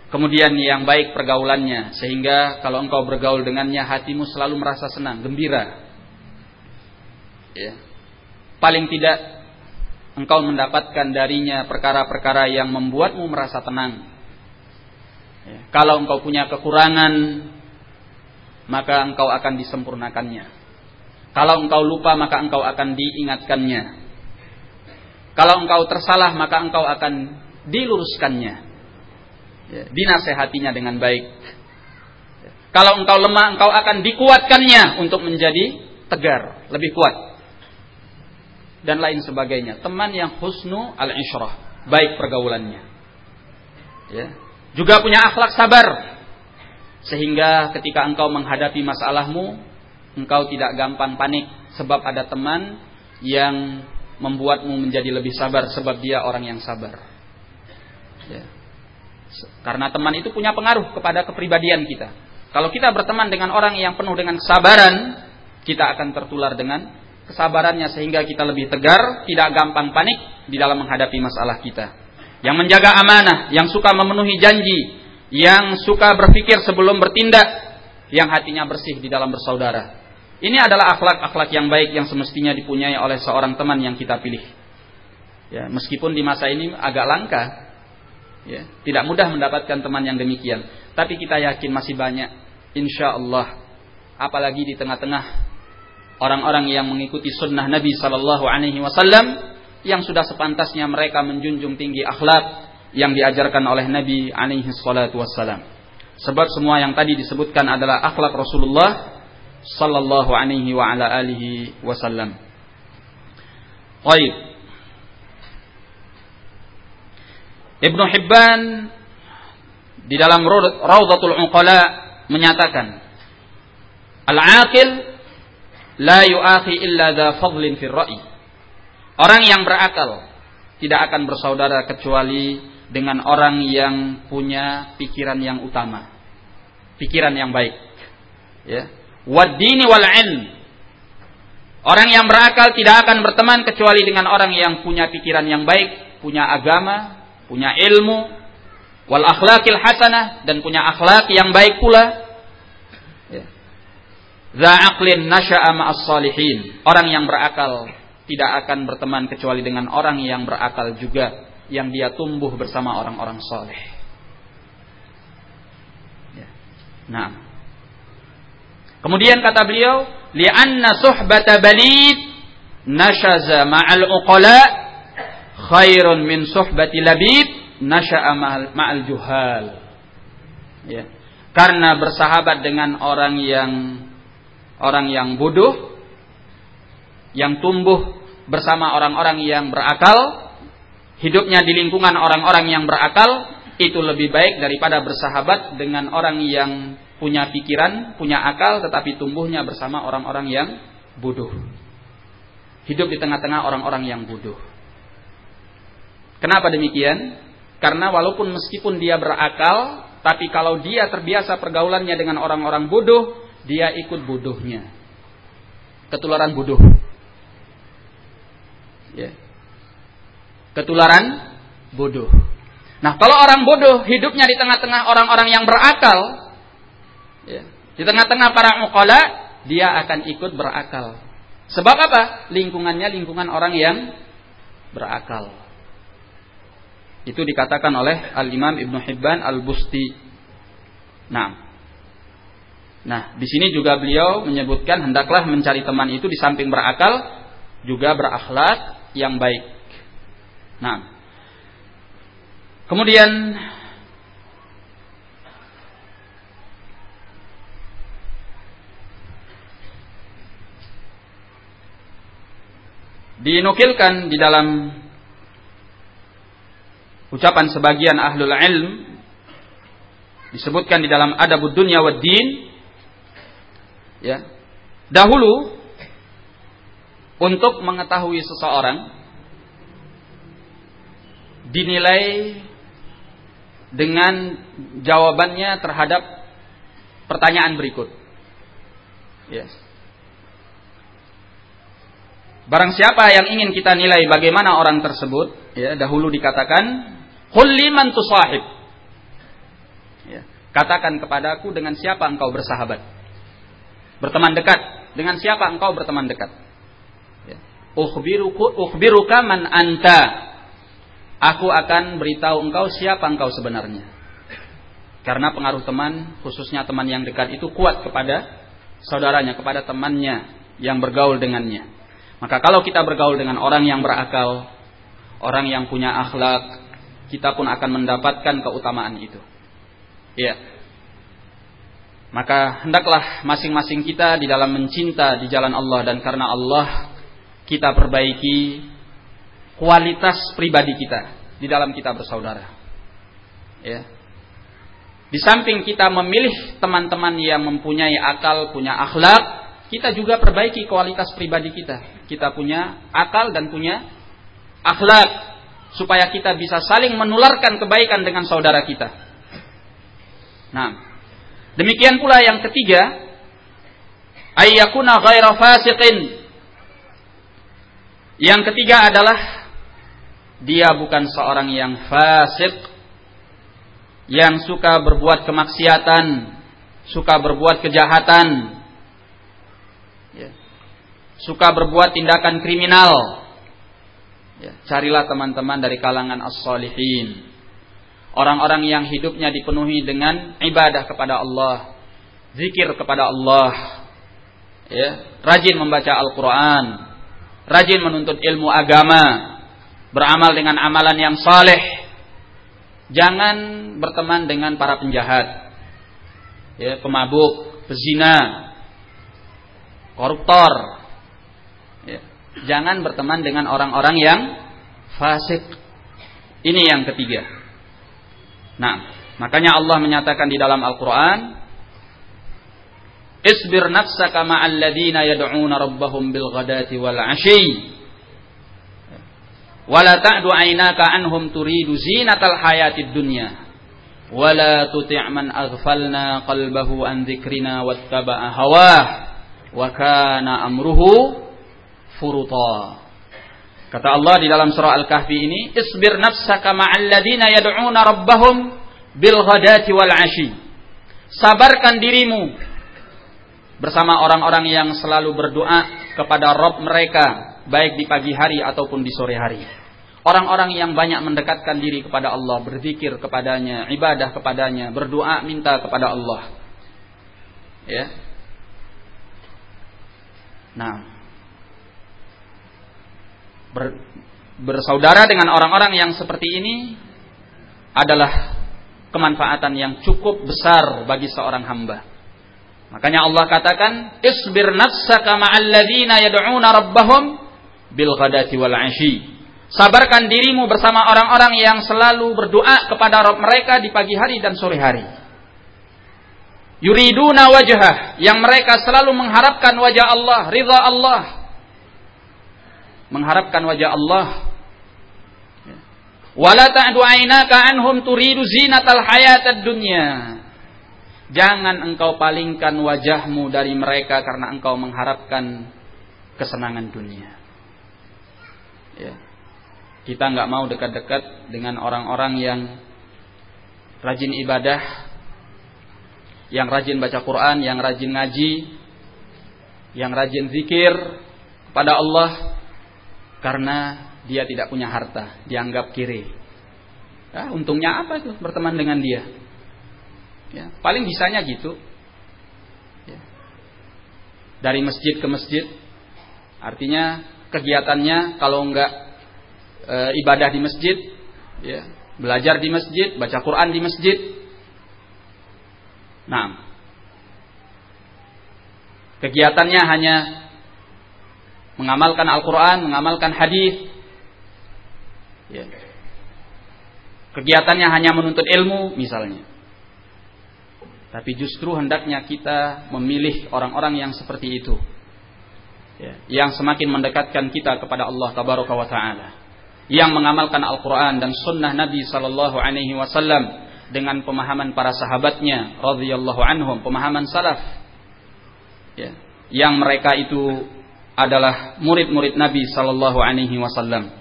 Kemudian yang baik pergaulannya sehingga kalau engkau bergaul dengannya hatimu selalu merasa senang, gembira, ya, paling tidak engkau mendapatkan darinya perkara-perkara yang membuatmu merasa tenang. Ya, kalau engkau punya kekurangan, maka engkau akan disempurnakannya. Kalau engkau lupa, maka engkau akan diingatkannya. Kalau engkau tersalah, maka engkau akan diluruskannya. Ya, dinasehatinya dengan baik. Kalau engkau lemah, engkau akan dikuatkannya untuk menjadi tegar, lebih kuat dan lain sebagainya. Teman yang husnu al-isyrah, baik pergaulannya. Ya. Juga punya akhlak sabar. Sehingga ketika engkau menghadapi masalahmu, engkau tidak gampang panik sebab ada teman yang membuatmu menjadi lebih sabar sebab dia orang yang sabar. Ya. Karena teman itu punya pengaruh kepada kepribadian kita. Kalau kita berteman dengan orang yang penuh dengan kesabaran, kita akan tertular dengan kesabarannya sehingga kita lebih tegar, tidak gampang panik di dalam menghadapi masalah kita. Yang menjaga amanah, yang suka memenuhi janji, yang suka berpikir sebelum bertindak, yang hatinya bersih di dalam bersaudara. Ini adalah akhlak-akhlak yang baik yang semestinya dipunyai oleh seorang teman yang kita pilih. Ya, meskipun di masa ini agak langka, ya, tidak mudah mendapatkan teman yang demikian. Tapi kita yakin masih banyak, insya Allah. Apalagi di tengah-tengah orang-orang yang mengikuti sunnah Nabi Sallallahu Alaihi Wasallam yang sudah sepantasnya mereka menjunjung tinggi akhlak yang diajarkan oleh Nabi Alaihi Wasallam. Sebab semua yang tadi disebutkan adalah akhlak Rasulullah Sallallahu Alaihi wa ala alihi Wasallam. Baik. Ibnu Hibban di dalam Raudatul Uqala menyatakan Al-aqil la yu'akhi illa dha fadlin fir ra'i. Orang yang berakal tidak akan bersaudara kecuali dengan orang yang punya pikiran yang utama. Pikiran yang baik. Ya. Wad-dini wal ilm. Orang yang berakal tidak akan berteman kecuali dengan orang yang punya pikiran yang baik, punya agama, punya ilmu, wal akhlakil hasanah dan punya akhlak yang baik pula Za'aqlin nasha'a ma'as salihin. Orang yang berakal tidak akan berteman kecuali dengan orang yang berakal juga yang dia tumbuh bersama orang-orang saleh. Ya. Nah. Kemudian kata beliau, li'anna suhbata balid nashaza ma'al uqala khairun min suhbati labib nasha'a ma'al juhal. Ya. Karena bersahabat dengan orang yang orang yang bodoh yang tumbuh bersama orang-orang yang berakal, hidupnya di lingkungan orang-orang yang berakal, itu lebih baik daripada bersahabat dengan orang yang punya pikiran, punya akal, tetapi tumbuhnya bersama orang-orang yang bodoh. Hidup di tengah-tengah orang-orang yang bodoh. Kenapa demikian? Karena walaupun meskipun dia berakal, tapi kalau dia terbiasa pergaulannya dengan orang-orang bodoh, dia ikut bodohnya. Ketularan bodoh. Ya. Ketularan bodoh. Nah, kalau orang bodoh hidupnya di tengah-tengah orang-orang yang berakal, ya, di tengah-tengah para muqala, dia akan ikut berakal. Sebab apa? Lingkungannya lingkungan orang yang berakal. Itu dikatakan oleh Al-Imam Ibnu Hibban Al-Busti. Nah, Nah, di sini juga beliau menyebutkan hendaklah mencari teman itu di samping berakal, juga berakhlak yang baik. Nah, kemudian dinukilkan di dalam ucapan sebagian ahlul ilm disebutkan di dalam adabud dunya wad din ya dahulu untuk mengetahui seseorang dinilai dengan jawabannya terhadap pertanyaan berikut. Yes. Barang siapa yang ingin kita nilai bagaimana orang tersebut, ya dahulu dikatakan, "Hulliman tusahib." Ya, katakan kepadaku dengan siapa engkau bersahabat. Berteman dekat. Dengan siapa engkau berteman dekat? Ya. Ukhbiruku ukhbiruka man anta. Aku akan beritahu engkau siapa engkau sebenarnya. Karena pengaruh teman, khususnya teman yang dekat itu kuat kepada saudaranya, kepada temannya yang bergaul dengannya. Maka kalau kita bergaul dengan orang yang berakal, orang yang punya akhlak, kita pun akan mendapatkan keutamaan itu. Ya. Maka hendaklah masing-masing kita di dalam mencinta di jalan Allah dan karena Allah kita perbaiki kualitas pribadi kita di dalam kita bersaudara. Ya. Di samping kita memilih teman-teman yang mempunyai akal, punya akhlak, kita juga perbaiki kualitas pribadi kita. Kita punya akal dan punya akhlak supaya kita bisa saling menularkan kebaikan dengan saudara kita. Nah, demikian pula yang ketiga, ayyakuna ghaira fasiqin. Yang ketiga adalah dia bukan seorang yang fasik yang suka berbuat kemaksiatan, suka berbuat kejahatan. Suka berbuat tindakan kriminal. Ya. Carilah teman-teman dari kalangan as-solihin. Orang-orang yang hidupnya dipenuhi dengan ibadah kepada Allah, zikir kepada Allah, ya. rajin membaca Al-Quran, rajin menuntut ilmu agama, beramal dengan amalan yang saleh. Jangan berteman dengan para penjahat. Ya, pemabuk, pezina, koruptor. Jangan berteman dengan orang-orang yang fasik. Ini yang ketiga. Nah, makanya Allah menyatakan di dalam Al-Qur'an, Isbir nafsaka ma'al ladina yad'una rabbahum bil ghadati wal 'ashi wala ta'du aynaka anhum turidu zinatal hayatid dunya wala tuti' man aghfalna qalbahu an dzikrina wattaba'a hawah wa kana amruhu furuta kata Allah di dalam surah Al-Kahfi ini isbir nafsaka ma'al ladina yad'una rabbahum bil ghadati wal 'ashi sabarkan dirimu bersama orang-orang yang selalu berdoa kepada Rob mereka baik di pagi hari ataupun di sore hari. Orang-orang yang banyak mendekatkan diri kepada Allah, berzikir kepadanya, ibadah kepadanya, berdoa minta kepada Allah. Ya. Nah, ber, bersaudara dengan orang-orang yang seperti ini adalah kemanfaatan yang cukup besar bagi seorang hamba. Makanya Allah katakan, "Isbir nafsaka ma'al ladzina yad'una rabbahum bil ghadati wal 'ashi. Sabarkan dirimu bersama orang-orang yang selalu berdoa kepada Rabb mereka di pagi hari dan sore hari. Yuriduna wajah yang mereka selalu mengharapkan wajah Allah, ridha Allah. Mengharapkan wajah Allah. Wala ta'du anhum turidu zinatal hayatad dunya. Jangan engkau palingkan wajahmu dari mereka karena engkau mengharapkan kesenangan dunia. Ya. Kita nggak mau dekat-dekat dengan orang-orang yang rajin ibadah, yang rajin baca Quran, yang rajin ngaji, yang rajin zikir kepada Allah karena dia tidak punya harta, dianggap kiri. Ya, untungnya apa itu berteman dengan dia? Ya, paling bisanya gitu. Ya. Dari masjid ke masjid, artinya kegiatannya kalau enggak e, ibadah di masjid, ya, belajar di masjid, baca Quran di masjid. Nah, kegiatannya hanya mengamalkan Al-Quran, mengamalkan hadis. Ya. Kegiatannya hanya menuntut ilmu, misalnya. Tapi justru hendaknya kita memilih orang-orang yang seperti itu. Ya, yang semakin mendekatkan kita kepada Allah Tabaraka wa Ta'ala. Yang mengamalkan Al-Quran dan Sunnah Nabi Sallallahu Alaihi Wasallam dengan pemahaman para sahabatnya radhiyallahu anhum, pemahaman salaf. Ya, yang mereka itu adalah murid-murid Nabi Sallallahu Alaihi Wasallam.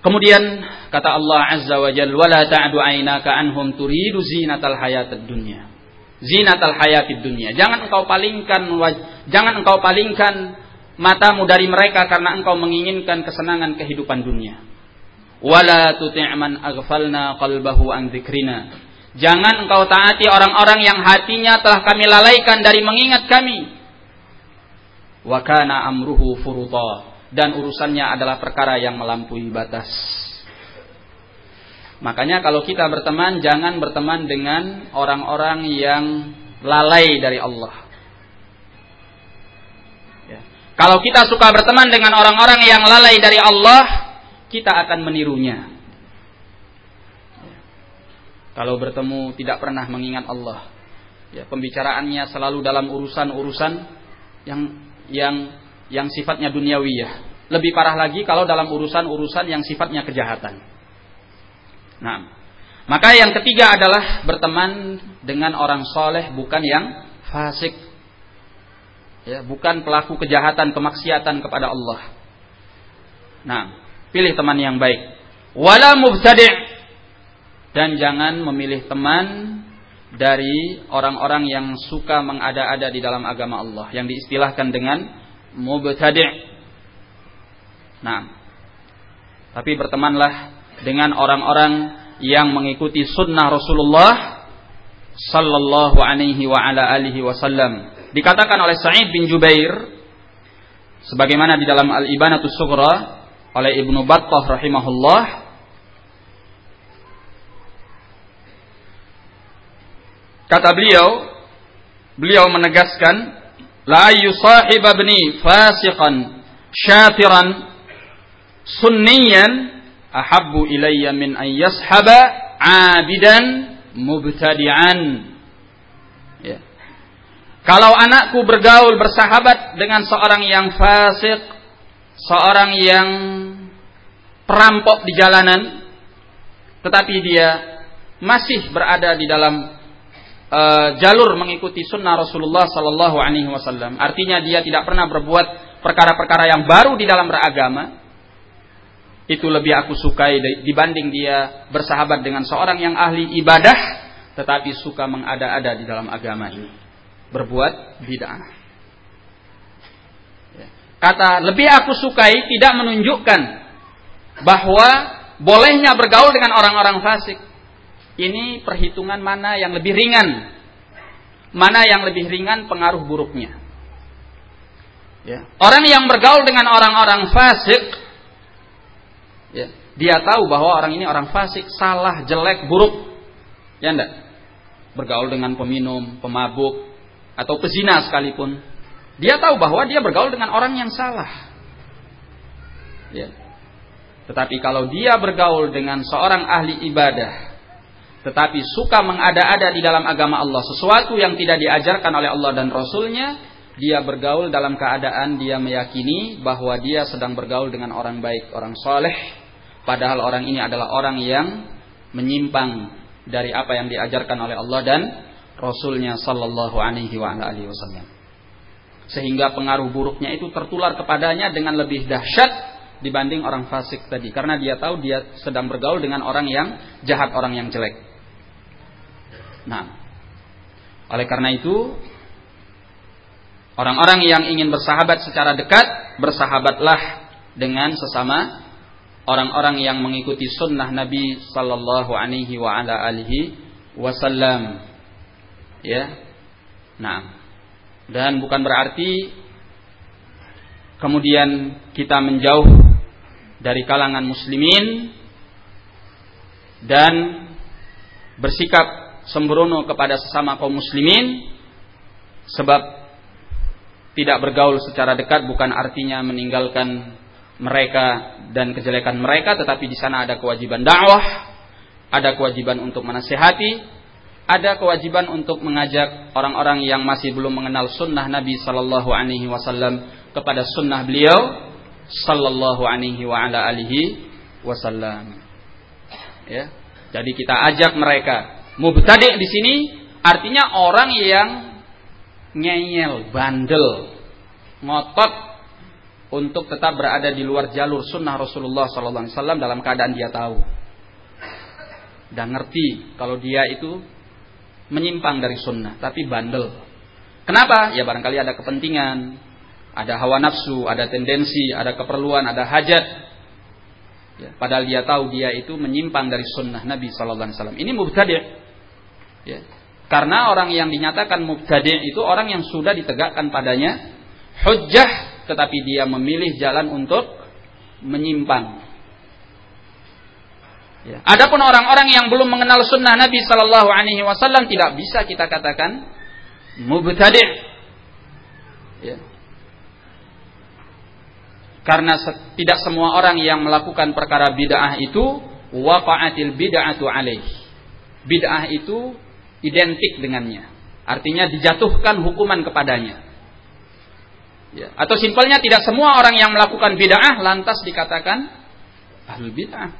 Kemudian kata Allah Azza wa Jalla wala ta'du aynaka anhum turidu zinatal hayatid dunya. Zinatal hayatid dunya. Jangan engkau palingkan jangan engkau palingkan matamu dari mereka karena engkau menginginkan kesenangan kehidupan dunia. Wala tuti' man aghfalna qalbahu an dzikrina. Jangan engkau taati orang-orang yang hatinya telah kami lalaikan dari mengingat kami. Wa kana amruhu furuta dan urusannya adalah perkara yang melampaui batas. Makanya kalau kita berteman jangan berteman dengan orang-orang yang lalai dari Allah. Ya. Kalau kita suka berteman dengan orang-orang yang lalai dari Allah, kita akan menirunya. Ya. Kalau bertemu tidak pernah mengingat Allah, ya, pembicaraannya selalu dalam urusan-urusan yang yang yang sifatnya duniawiyah. Lebih parah lagi kalau dalam urusan-urusan yang sifatnya kejahatan. Nah, maka yang ketiga adalah berteman dengan orang soleh bukan yang fasik. Ya, bukan pelaku kejahatan, kemaksiatan kepada Allah. Nah, pilih teman yang baik. Wala mubtadi' dan jangan memilih teman dari orang-orang yang suka mengada-ada di dalam agama Allah yang diistilahkan dengan mubtadi'. Nah, tapi bertemanlah dengan orang-orang yang mengikuti sunnah Rasulullah sallallahu alaihi wa ala alihi wasallam. Dikatakan oleh Sa'id bin Jubair sebagaimana di dalam Al-Ibanatus Sughra oleh Ibnu Battah rahimahullah kata beliau beliau menegaskan la yusahib ibni fasiqan syatiran sunniyan ahabbu ilayya min an yashaba abidan mubtadi'an ya. kalau anakku bergaul bersahabat dengan seorang yang fasik seorang yang perampok di jalanan tetapi dia masih berada di dalam uh, jalur mengikuti sunnah Rasulullah Sallallahu Alaihi Wasallam. Artinya dia tidak pernah berbuat perkara-perkara yang baru di dalam beragama. Itu lebih aku sukai dibanding dia bersahabat dengan seorang yang ahli ibadah, tetapi suka mengada-ada di dalam agama ini, berbuat bid'ah. Ya. Kata lebih aku sukai tidak menunjukkan bahwa bolehnya bergaul dengan orang-orang fasik ini perhitungan mana yang lebih ringan. Mana yang lebih ringan pengaruh buruknya. Ya. Orang yang bergaul dengan orang-orang fasik, ya, dia tahu bahwa orang ini orang fasik, salah, jelek, buruk. Ya enggak? Bergaul dengan peminum, pemabuk, atau pezina sekalipun. Dia tahu bahwa dia bergaul dengan orang yang salah. Ya. Tetapi kalau dia bergaul dengan seorang ahli ibadah, tetapi suka mengada-ada di dalam agama Allah. Sesuatu yang tidak diajarkan oleh Allah dan Rasulnya dia bergaul dalam keadaan dia meyakini bahwa dia sedang bergaul dengan orang baik orang soleh. Padahal orang ini adalah orang yang menyimpang dari apa yang diajarkan oleh Allah dan Rasulnya Sallallahu Alaihi Wasallam. Sehingga pengaruh buruknya itu tertular kepadanya dengan lebih dahsyat dibanding orang fasik tadi. Karena dia tahu dia sedang bergaul dengan orang yang jahat orang yang jelek Nah, oleh karena itu orang-orang yang ingin bersahabat secara dekat bersahabatlah dengan sesama orang-orang yang mengikuti sunnah Nabi Sallallahu Alaihi wa alihi Wasallam. Ya, nah, dan bukan berarti kemudian kita menjauh dari kalangan muslimin dan bersikap sembrono kepada sesama kaum muslimin sebab tidak bergaul secara dekat bukan artinya meninggalkan mereka dan kejelekan mereka tetapi di sana ada kewajiban dakwah ada kewajiban untuk menasehati ada kewajiban untuk mengajak orang-orang yang masih belum mengenal sunnah Nabi Sallallahu Alaihi Wasallam kepada sunnah beliau Sallallahu Alaihi wa ala Wasallam. Ya, jadi kita ajak mereka. Mubtadi di sini artinya orang yang ngeyel, bandel, ngotot untuk tetap berada di luar jalur sunnah Rasulullah Wasallam dalam keadaan dia tahu dan ngerti kalau dia itu menyimpang dari sunnah, tapi bandel. Kenapa? Ya barangkali ada kepentingan, ada hawa nafsu, ada tendensi, ada keperluan, ada hajat. Ya, padahal dia tahu dia itu menyimpang dari sunnah Nabi Sallallahu Alaihi Wasallam. Ini mubtadi'. Ya. Karena orang yang dinyatakan mubtadi' itu orang yang sudah ditegakkan padanya hujjah, tetapi dia memilih jalan untuk menyimpang. Ya. Adapun orang-orang yang belum mengenal sunnah Nabi Sallallahu Alaihi Wasallam tidak bisa kita katakan mubtadi. Ya. Karena tidak semua orang yang melakukan perkara bid'ah itu waqa'atil bid'atu alaih. Bid'ah itu identik dengannya. Artinya dijatuhkan hukuman kepadanya. Ya. Atau simpelnya tidak semua orang yang melakukan bid'ah lantas dikatakan ahlul bid'ah.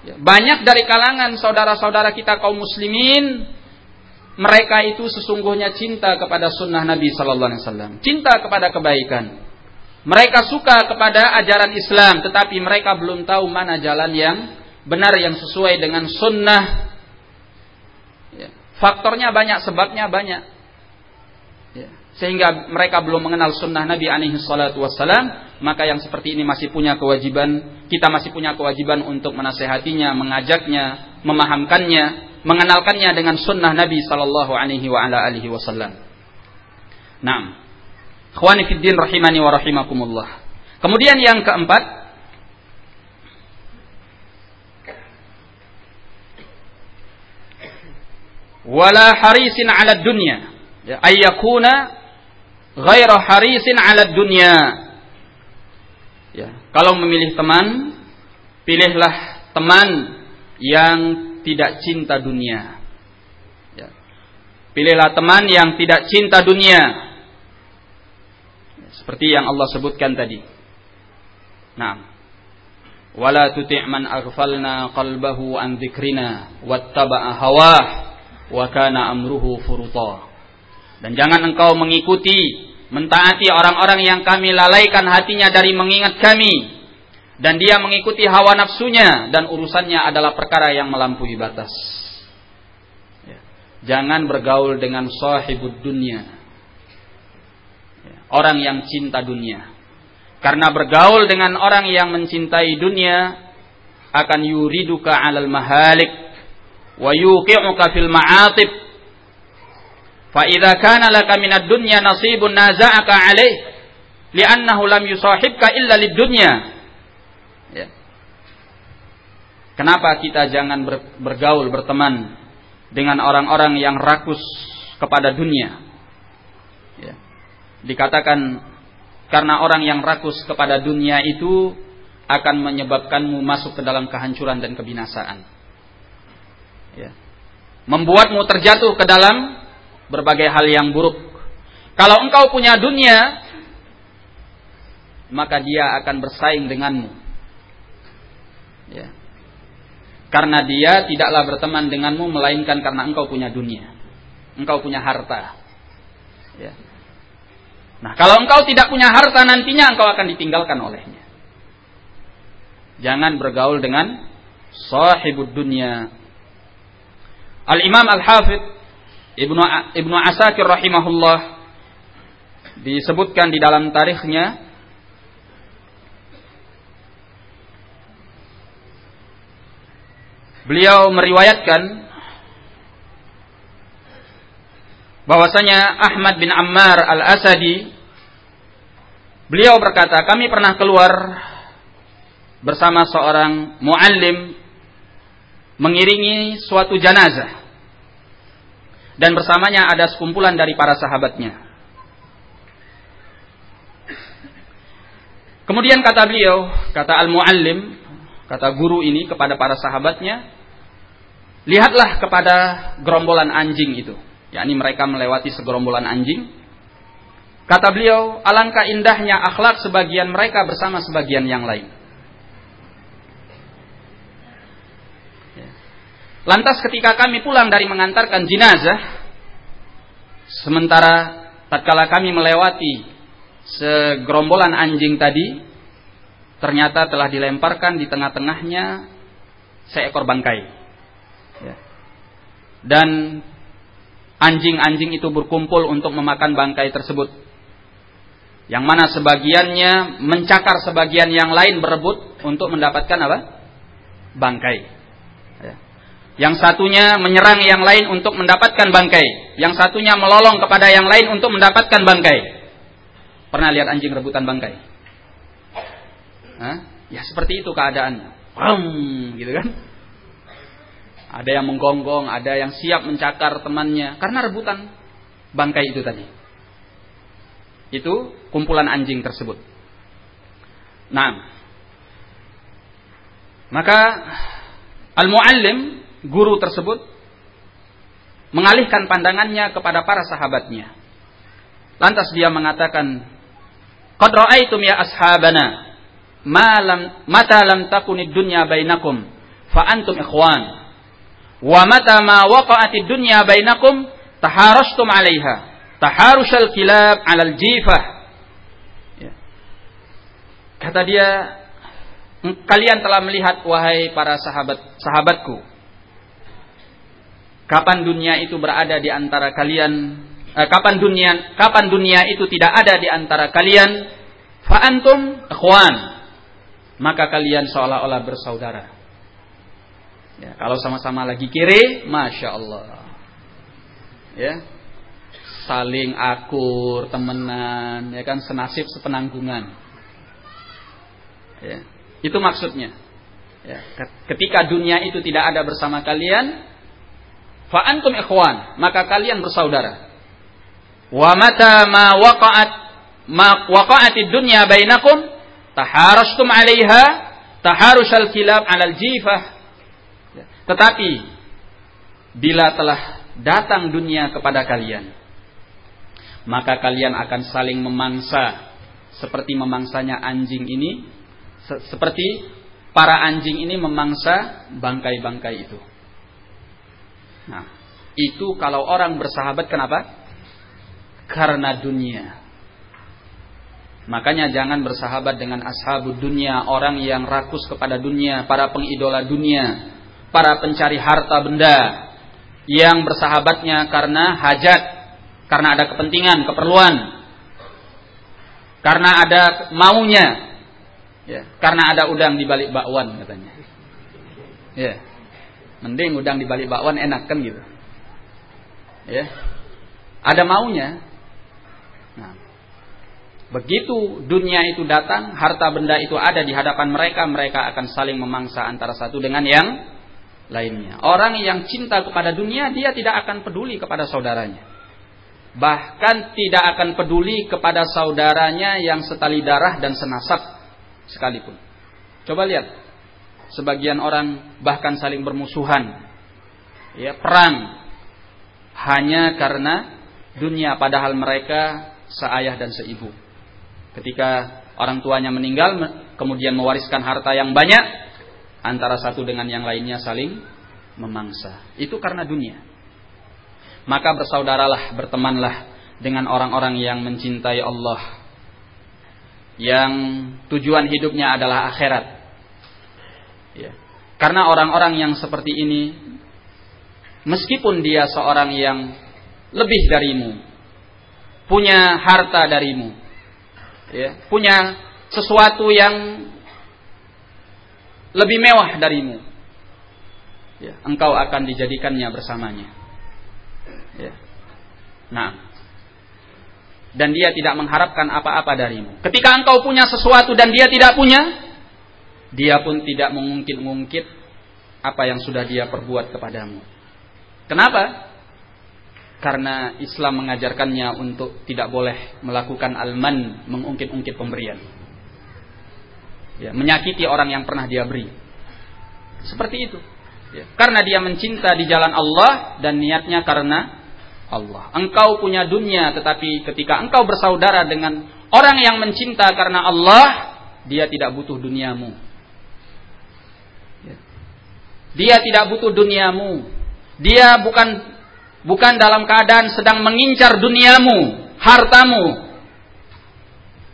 Ya, banyak dari kalangan saudara-saudara kita kaum muslimin mereka itu sesungguhnya cinta kepada sunnah Nabi Sallallahu Alaihi Wasallam, cinta kepada kebaikan. Mereka suka kepada ajaran Islam, tetapi mereka belum tahu mana jalan yang benar yang sesuai dengan sunnah. Ya. Faktornya banyak, sebabnya banyak. Ya sehingga mereka belum mengenal sunnah Nabi alaihi salatu wassalam, maka yang seperti ini masih punya kewajiban, kita masih punya kewajiban untuk menasehatinya, mengajaknya, memahamkannya, mengenalkannya dengan sunnah Nabi sallallahu alaihi wa ala wasallam. Naam. Ikhwani fid din rahimani wa rahimakumullah. Kemudian yang keempat, wala harisin ala dunya ya, ayyakuna ghaira harisin ala dunya. Ya, kalau memilih teman, pilihlah teman yang tidak cinta dunia. Ya. Pilihlah teman yang tidak cinta dunia. Seperti yang Allah sebutkan tadi. Nah, wala tuti' man aghfalna qalbahu an dzikrina wattaba'a hawah wa kana amruhu furuta. Dan jangan engkau mengikuti, mentaati orang-orang yang kami lalaikan hatinya dari mengingat kami. Dan dia mengikuti hawa nafsunya dan urusannya adalah perkara yang melampaui batas. Ya. Jangan bergaul dengan sahibud dunia. Ya. Orang yang cinta dunia. Karena bergaul dengan orang yang mencintai dunia akan yuriduka alal mahalik wa yuqi'uka fil ma'atib Fa idza kana laka minad dunya nasibun naza'aka alaih li'annahu lam yusahibka illa lid-dunya. Ya. Kenapa kita jangan bergaul berteman dengan orang-orang yang rakus kepada dunia? Ya. Dikatakan karena orang yang rakus kepada dunia itu akan menyebabkanmu masuk ke dalam kehancuran dan kebinasaan. Ya. Membuatmu terjatuh ke dalam berbagai hal yang buruk. Kalau engkau punya dunia, maka dia akan bersaing denganmu. Ya. Karena dia tidaklah berteman denganmu melainkan karena engkau punya dunia. Engkau punya harta. Ya. Nah, kalau engkau tidak punya harta nantinya engkau akan ditinggalkan olehnya. Jangan bergaul dengan sahibud dunia. Al-Imam Al-Hafidh Ibnu Ibnu Asakir rahimahullah disebutkan di dalam tarikhnya beliau meriwayatkan bahwasanya Ahmad bin Ammar Al-Asadi Beliau berkata, kami pernah keluar bersama seorang muallim mengiringi suatu jenazah. Dan bersamanya ada sekumpulan dari para sahabatnya. Kemudian kata beliau, kata al-muallim, kata guru ini kepada para sahabatnya, lihatlah kepada gerombolan anjing itu. yakni mereka melewati segerombolan anjing. Kata beliau, alangkah indahnya akhlak sebagian mereka bersama sebagian yang lain. Lantas ketika kami pulang dari mengantarkan jenazah, sementara tatkala kami melewati segerombolan anjing tadi ternyata telah dilemparkan di tengah-tengahnya seekor bangkai. Ya. Dan anjing-anjing itu berkumpul untuk memakan bangkai tersebut. Yang mana sebagiannya mencakar sebagian yang lain berebut untuk mendapatkan apa? Bangkai. Ya. Yang satunya menyerang yang lain untuk mendapatkan bangkai. Yang satunya melolong kepada yang lain untuk mendapatkan bangkai. Pernah lihat anjing rebutan bangkai? Hah? Ya seperti itu keadaannya. Bam, gitu kan? Ada yang menggonggong, ada yang siap mencakar temannya karena rebutan bangkai itu tadi. Itu kumpulan anjing tersebut. Nah, maka al-muallim guru tersebut mengalihkan pandangannya kepada para sahabatnya. Lantas dia mengatakan, Qad ra'aitum ya ashabana ma lam mata lam takunid dunya bainakum fa antum ikhwan wa mata ma waqa'atid dunya bainakum taharastum 'alaiha taharushal kilab 'alal jifah ya. kata dia kalian telah melihat wahai para sahabat sahabatku kapan dunia itu berada di antara kalian eh, kapan dunia kapan dunia itu tidak ada di antara kalian fa antum ikhwan maka kalian seolah-olah bersaudara. Ya, kalau sama-sama lagi kiri masya Allah. Ya saling akur temenan ya kan senasib sepenanggungan. Ya itu maksudnya. Ya, ketika dunia itu tidak ada bersama kalian fa antum ikhwan maka kalian bersaudara Wa mata ma waqa'at ma waqa'atid dunya bainakum taharastum 'alaiha taharushal kilab 'alal jifah. Tetapi bila telah datang dunia kepada kalian maka kalian akan saling memangsa seperti memangsanya anjing ini seperti para anjing ini memangsa bangkai-bangkai itu. Nah, itu kalau orang bersahabat kenapa? karena dunia. Makanya jangan bersahabat dengan ashabud dunia, orang yang rakus kepada dunia, para pengidola dunia, para pencari harta benda, yang bersahabatnya karena hajat, karena ada kepentingan, keperluan, karena ada maunya, ya, karena ada udang di balik bakwan katanya. Ya, mending udang di balik bakwan enak kan gitu. Ya, ada maunya, Nah, begitu dunia itu datang, harta benda itu ada di hadapan mereka, mereka akan saling memangsa antara satu dengan yang lainnya. Orang yang cinta kepada dunia, dia tidak akan peduli kepada saudaranya. Bahkan tidak akan peduli kepada saudaranya yang setali darah dan senasab sekalipun. Coba lihat, sebagian orang bahkan saling bermusuhan, ya perang hanya karena dunia padahal mereka seayah dan seibu. Ketika orang tuanya meninggal, kemudian mewariskan harta yang banyak, antara satu dengan yang lainnya saling memangsa. Itu karena dunia. Maka bersaudaralah, bertemanlah dengan orang-orang yang mencintai Allah. Yang tujuan hidupnya adalah akhirat. Ya. Karena orang-orang yang seperti ini, meskipun dia seorang yang lebih darimu, punya harta darimu. Ya, punya sesuatu yang lebih mewah darimu. Ya, engkau akan dijadikannya bersamanya. Ya. Nah, dan dia tidak mengharapkan apa-apa darimu. Ketika engkau punya sesuatu dan dia tidak punya, dia pun tidak mengungkit-ungkit apa yang sudah dia perbuat kepadamu. Kenapa? Karena Islam mengajarkannya untuk tidak boleh melakukan alman, mengungkit-ungkit pemberian. Ya, menyakiti orang yang pernah dia beri. Seperti itu. Ya, karena dia mencinta di jalan Allah dan niatnya karena Allah. Engkau punya dunia tetapi ketika engkau bersaudara dengan orang yang mencinta karena Allah, dia tidak butuh duniamu. Dia tidak butuh duniamu. Dia bukan bukan dalam keadaan sedang mengincar duniamu, hartamu.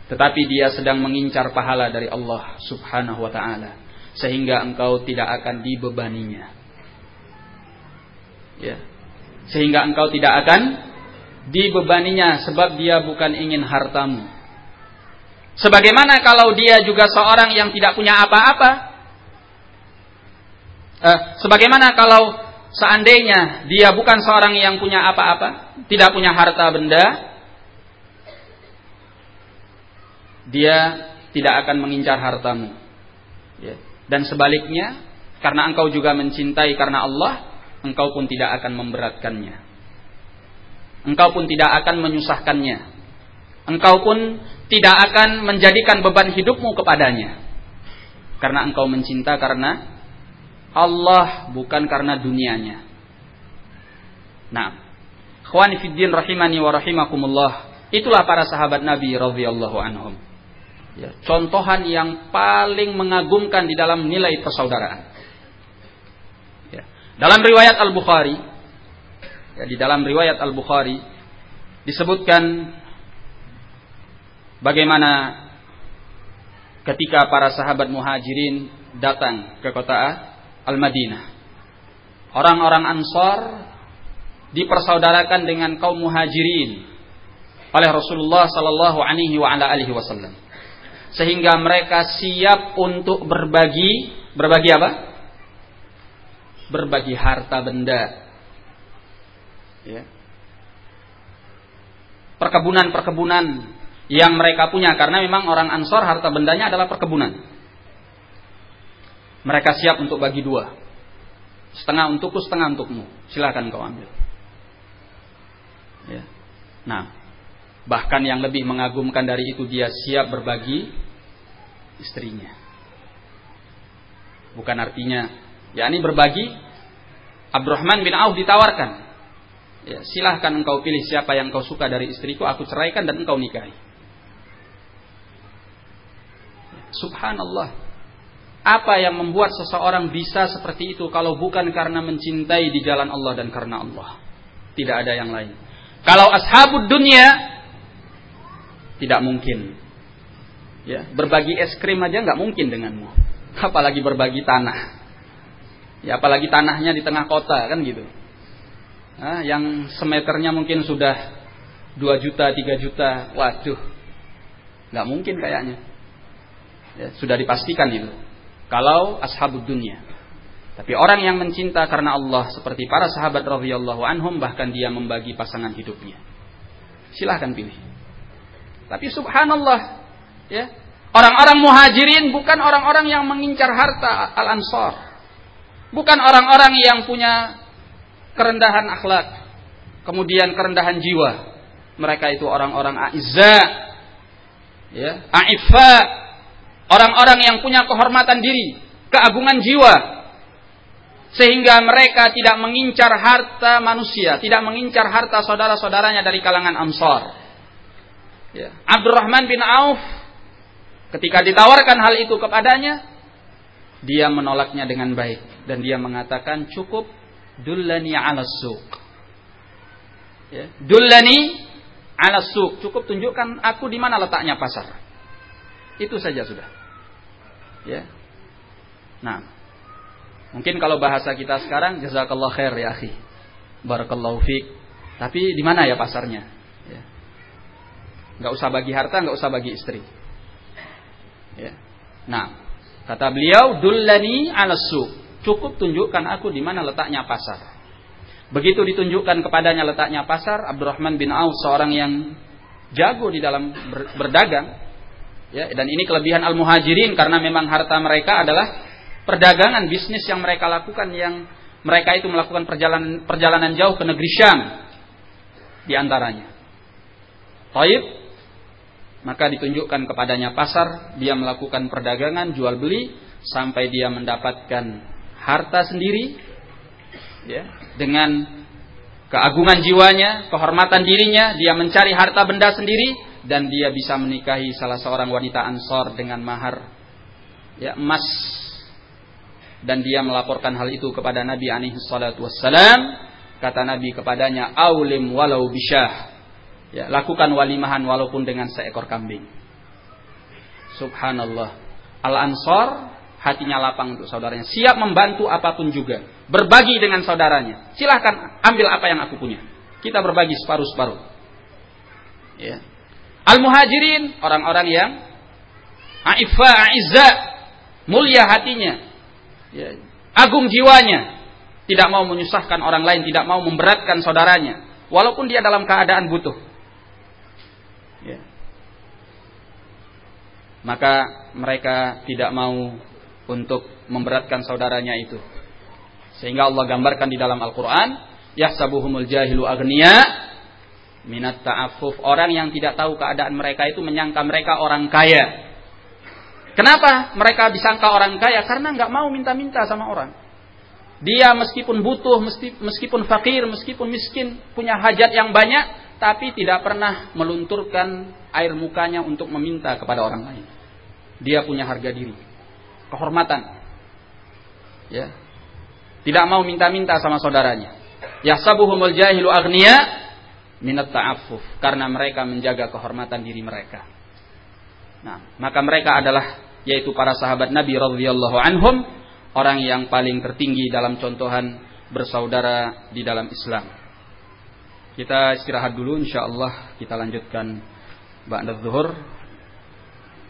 Tetapi dia sedang mengincar pahala dari Allah Subhanahu wa taala sehingga engkau tidak akan dibebaninya. Ya sehingga engkau tidak akan dibebaninya sebab dia bukan ingin hartamu. Sebagaimana kalau dia juga seorang yang tidak punya apa-apa. Eh, sebagaimana kalau seandainya dia bukan seorang yang punya apa-apa, tidak punya harta benda, dia tidak akan mengincar hartamu. Ya. Dan sebaliknya, karena engkau juga mencintai karena Allah, engkau pun tidak akan memberatkannya. Engkau pun tidak akan menyusahkannya. Engkau pun tidak akan menjadikan beban hidupmu kepadanya. Karena engkau mencinta karena Allah bukan karena dunianya. Nah, khawani fiddin rahimani wa rahimakumullah. Itulah para sahabat Nabi radhiyallahu anhum. Ya, contohan yang paling mengagumkan di dalam nilai persaudaraan. Dalam riwayat Al-Bukhari, ya, di dalam riwayat Al-Bukhari disebutkan bagaimana ketika para sahabat muhajirin datang ke kota Al-Madinah. Orang-orang Ansar dipersaudarakan dengan kaum muhajirin oleh Rasulullah sallallahu alaihi wasallam. Sehingga mereka siap untuk berbagi berbagi apa? berbagi harta benda. Ya. Perkebunan-perkebunan yang mereka punya karena memang orang Ansor harta bendanya adalah perkebunan. Mereka siap untuk bagi dua. Setengah untukku, setengah untukmu. Silahkan kau ambil. Ya. Nah, bahkan yang lebih mengagumkan dari itu dia siap berbagi istrinya. Bukan artinya yakni berbagi Abdurrahman bin Auf ditawarkan ya, silahkan engkau pilih siapa yang kau suka dari istriku aku ceraikan dan engkau nikahi subhanallah apa yang membuat seseorang bisa seperti itu kalau bukan karena mencintai di jalan Allah dan karena Allah tidak ada yang lain kalau ashabud dunia tidak mungkin ya berbagi es krim aja nggak mungkin denganmu (laughs) apalagi berbagi tanah Ya apalagi tanahnya di tengah kota kan gitu. Nah, yang semeternya mungkin sudah 2 juta, 3 juta. Waduh. nggak mungkin kayaknya. Ya, sudah dipastikan itu. Kalau ashabud dunia. Tapi orang yang mencinta karena Allah seperti para sahabat radhiyallahu anhum bahkan dia membagi pasangan hidupnya. Silahkan pilih. Tapi subhanallah, ya. Orang-orang muhajirin bukan orang-orang yang mengincar harta al-ansar. Bukan orang-orang yang punya kerendahan akhlak, kemudian kerendahan jiwa. Mereka itu orang-orang aizza, ya, aifa, orang-orang yang punya kehormatan diri, keagungan jiwa, sehingga mereka tidak mengincar harta manusia, tidak mengincar harta saudara-saudaranya dari kalangan Ansar. Ya. Abdurrahman bin Auf ketika ditawarkan hal itu kepadanya, dia menolaknya dengan baik dan dia mengatakan cukup dullani ala suq. Ya, dullani ala suq, cukup tunjukkan aku di mana letaknya pasar. Itu saja sudah. Ya. Nah, mungkin kalau bahasa kita sekarang jazakallah khair ya akhi. Barakallahu fiik. Tapi di mana ya pasarnya? Ya. Gak usah bagi harta, gak usah bagi istri. Ya. Nah, kata beliau dullani ala suq Cukup tunjukkan aku di mana letaknya pasar. Begitu ditunjukkan kepadanya letaknya pasar, Abdurrahman bin Auf seorang yang jago di dalam berdagang. Ya, dan ini kelebihan al-muhajirin karena memang harta mereka adalah perdagangan bisnis yang mereka lakukan yang mereka itu melakukan perjalanan perjalanan jauh ke negeri Syam di antaranya. Taib maka ditunjukkan kepadanya pasar, dia melakukan perdagangan jual beli sampai dia mendapatkan harta sendiri ya, dengan keagungan jiwanya, kehormatan dirinya, dia mencari harta benda sendiri dan dia bisa menikahi salah seorang wanita Ansor dengan mahar ya emas. Dan dia melaporkan hal itu kepada Nabi alaihi salatu wassalam. Kata Nabi kepadanya aulim walau bisyah ya lakukan walimahan walaupun dengan seekor kambing. Subhanallah. Al ansor hatinya lapang untuk saudaranya. Siap membantu apa pun juga. Berbagi dengan saudaranya. Silahkan ambil apa yang aku punya. Kita berbagi separuh-separuh. Ya Al-muhajirin orang-orang yang aifa, aizza, mulia hatinya, ya, agung jiwanya, tidak mau menyusahkan orang lain, tidak mau memberatkan saudaranya, walaupun dia dalam keadaan butuh. Ya. Maka mereka tidak mau untuk memberatkan saudaranya itu. Sehingga Allah gambarkan di dalam Al-Quran, Yahsabuhumul jahilu agniya, minat ta'affuf. Orang yang tidak tahu keadaan mereka itu menyangka mereka orang kaya. Kenapa mereka disangka orang kaya? Karena nggak mau minta-minta sama orang. Dia meskipun butuh, meskipun fakir, meskipun miskin, punya hajat yang banyak, tapi tidak pernah melunturkan air mukanya untuk meminta kepada orang lain. Dia punya harga diri, kehormatan. Ya. Tidak mau minta-minta sama saudaranya. Yahsabuhumul jahilu agniya minat ta'affuf karena mereka menjaga kehormatan diri mereka. Nah, maka mereka adalah yaitu para sahabat Nabi radhiyallahu anhum orang yang paling tertinggi dalam contohan bersaudara di dalam Islam. Kita istirahat dulu insyaallah kita lanjutkan ba'da zuhur.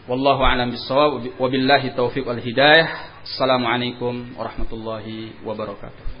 Wallahu a'lam bissawab wabillahi taufiq wal hidayah. Assalamualaikum warahmatullahi wabarakatuh.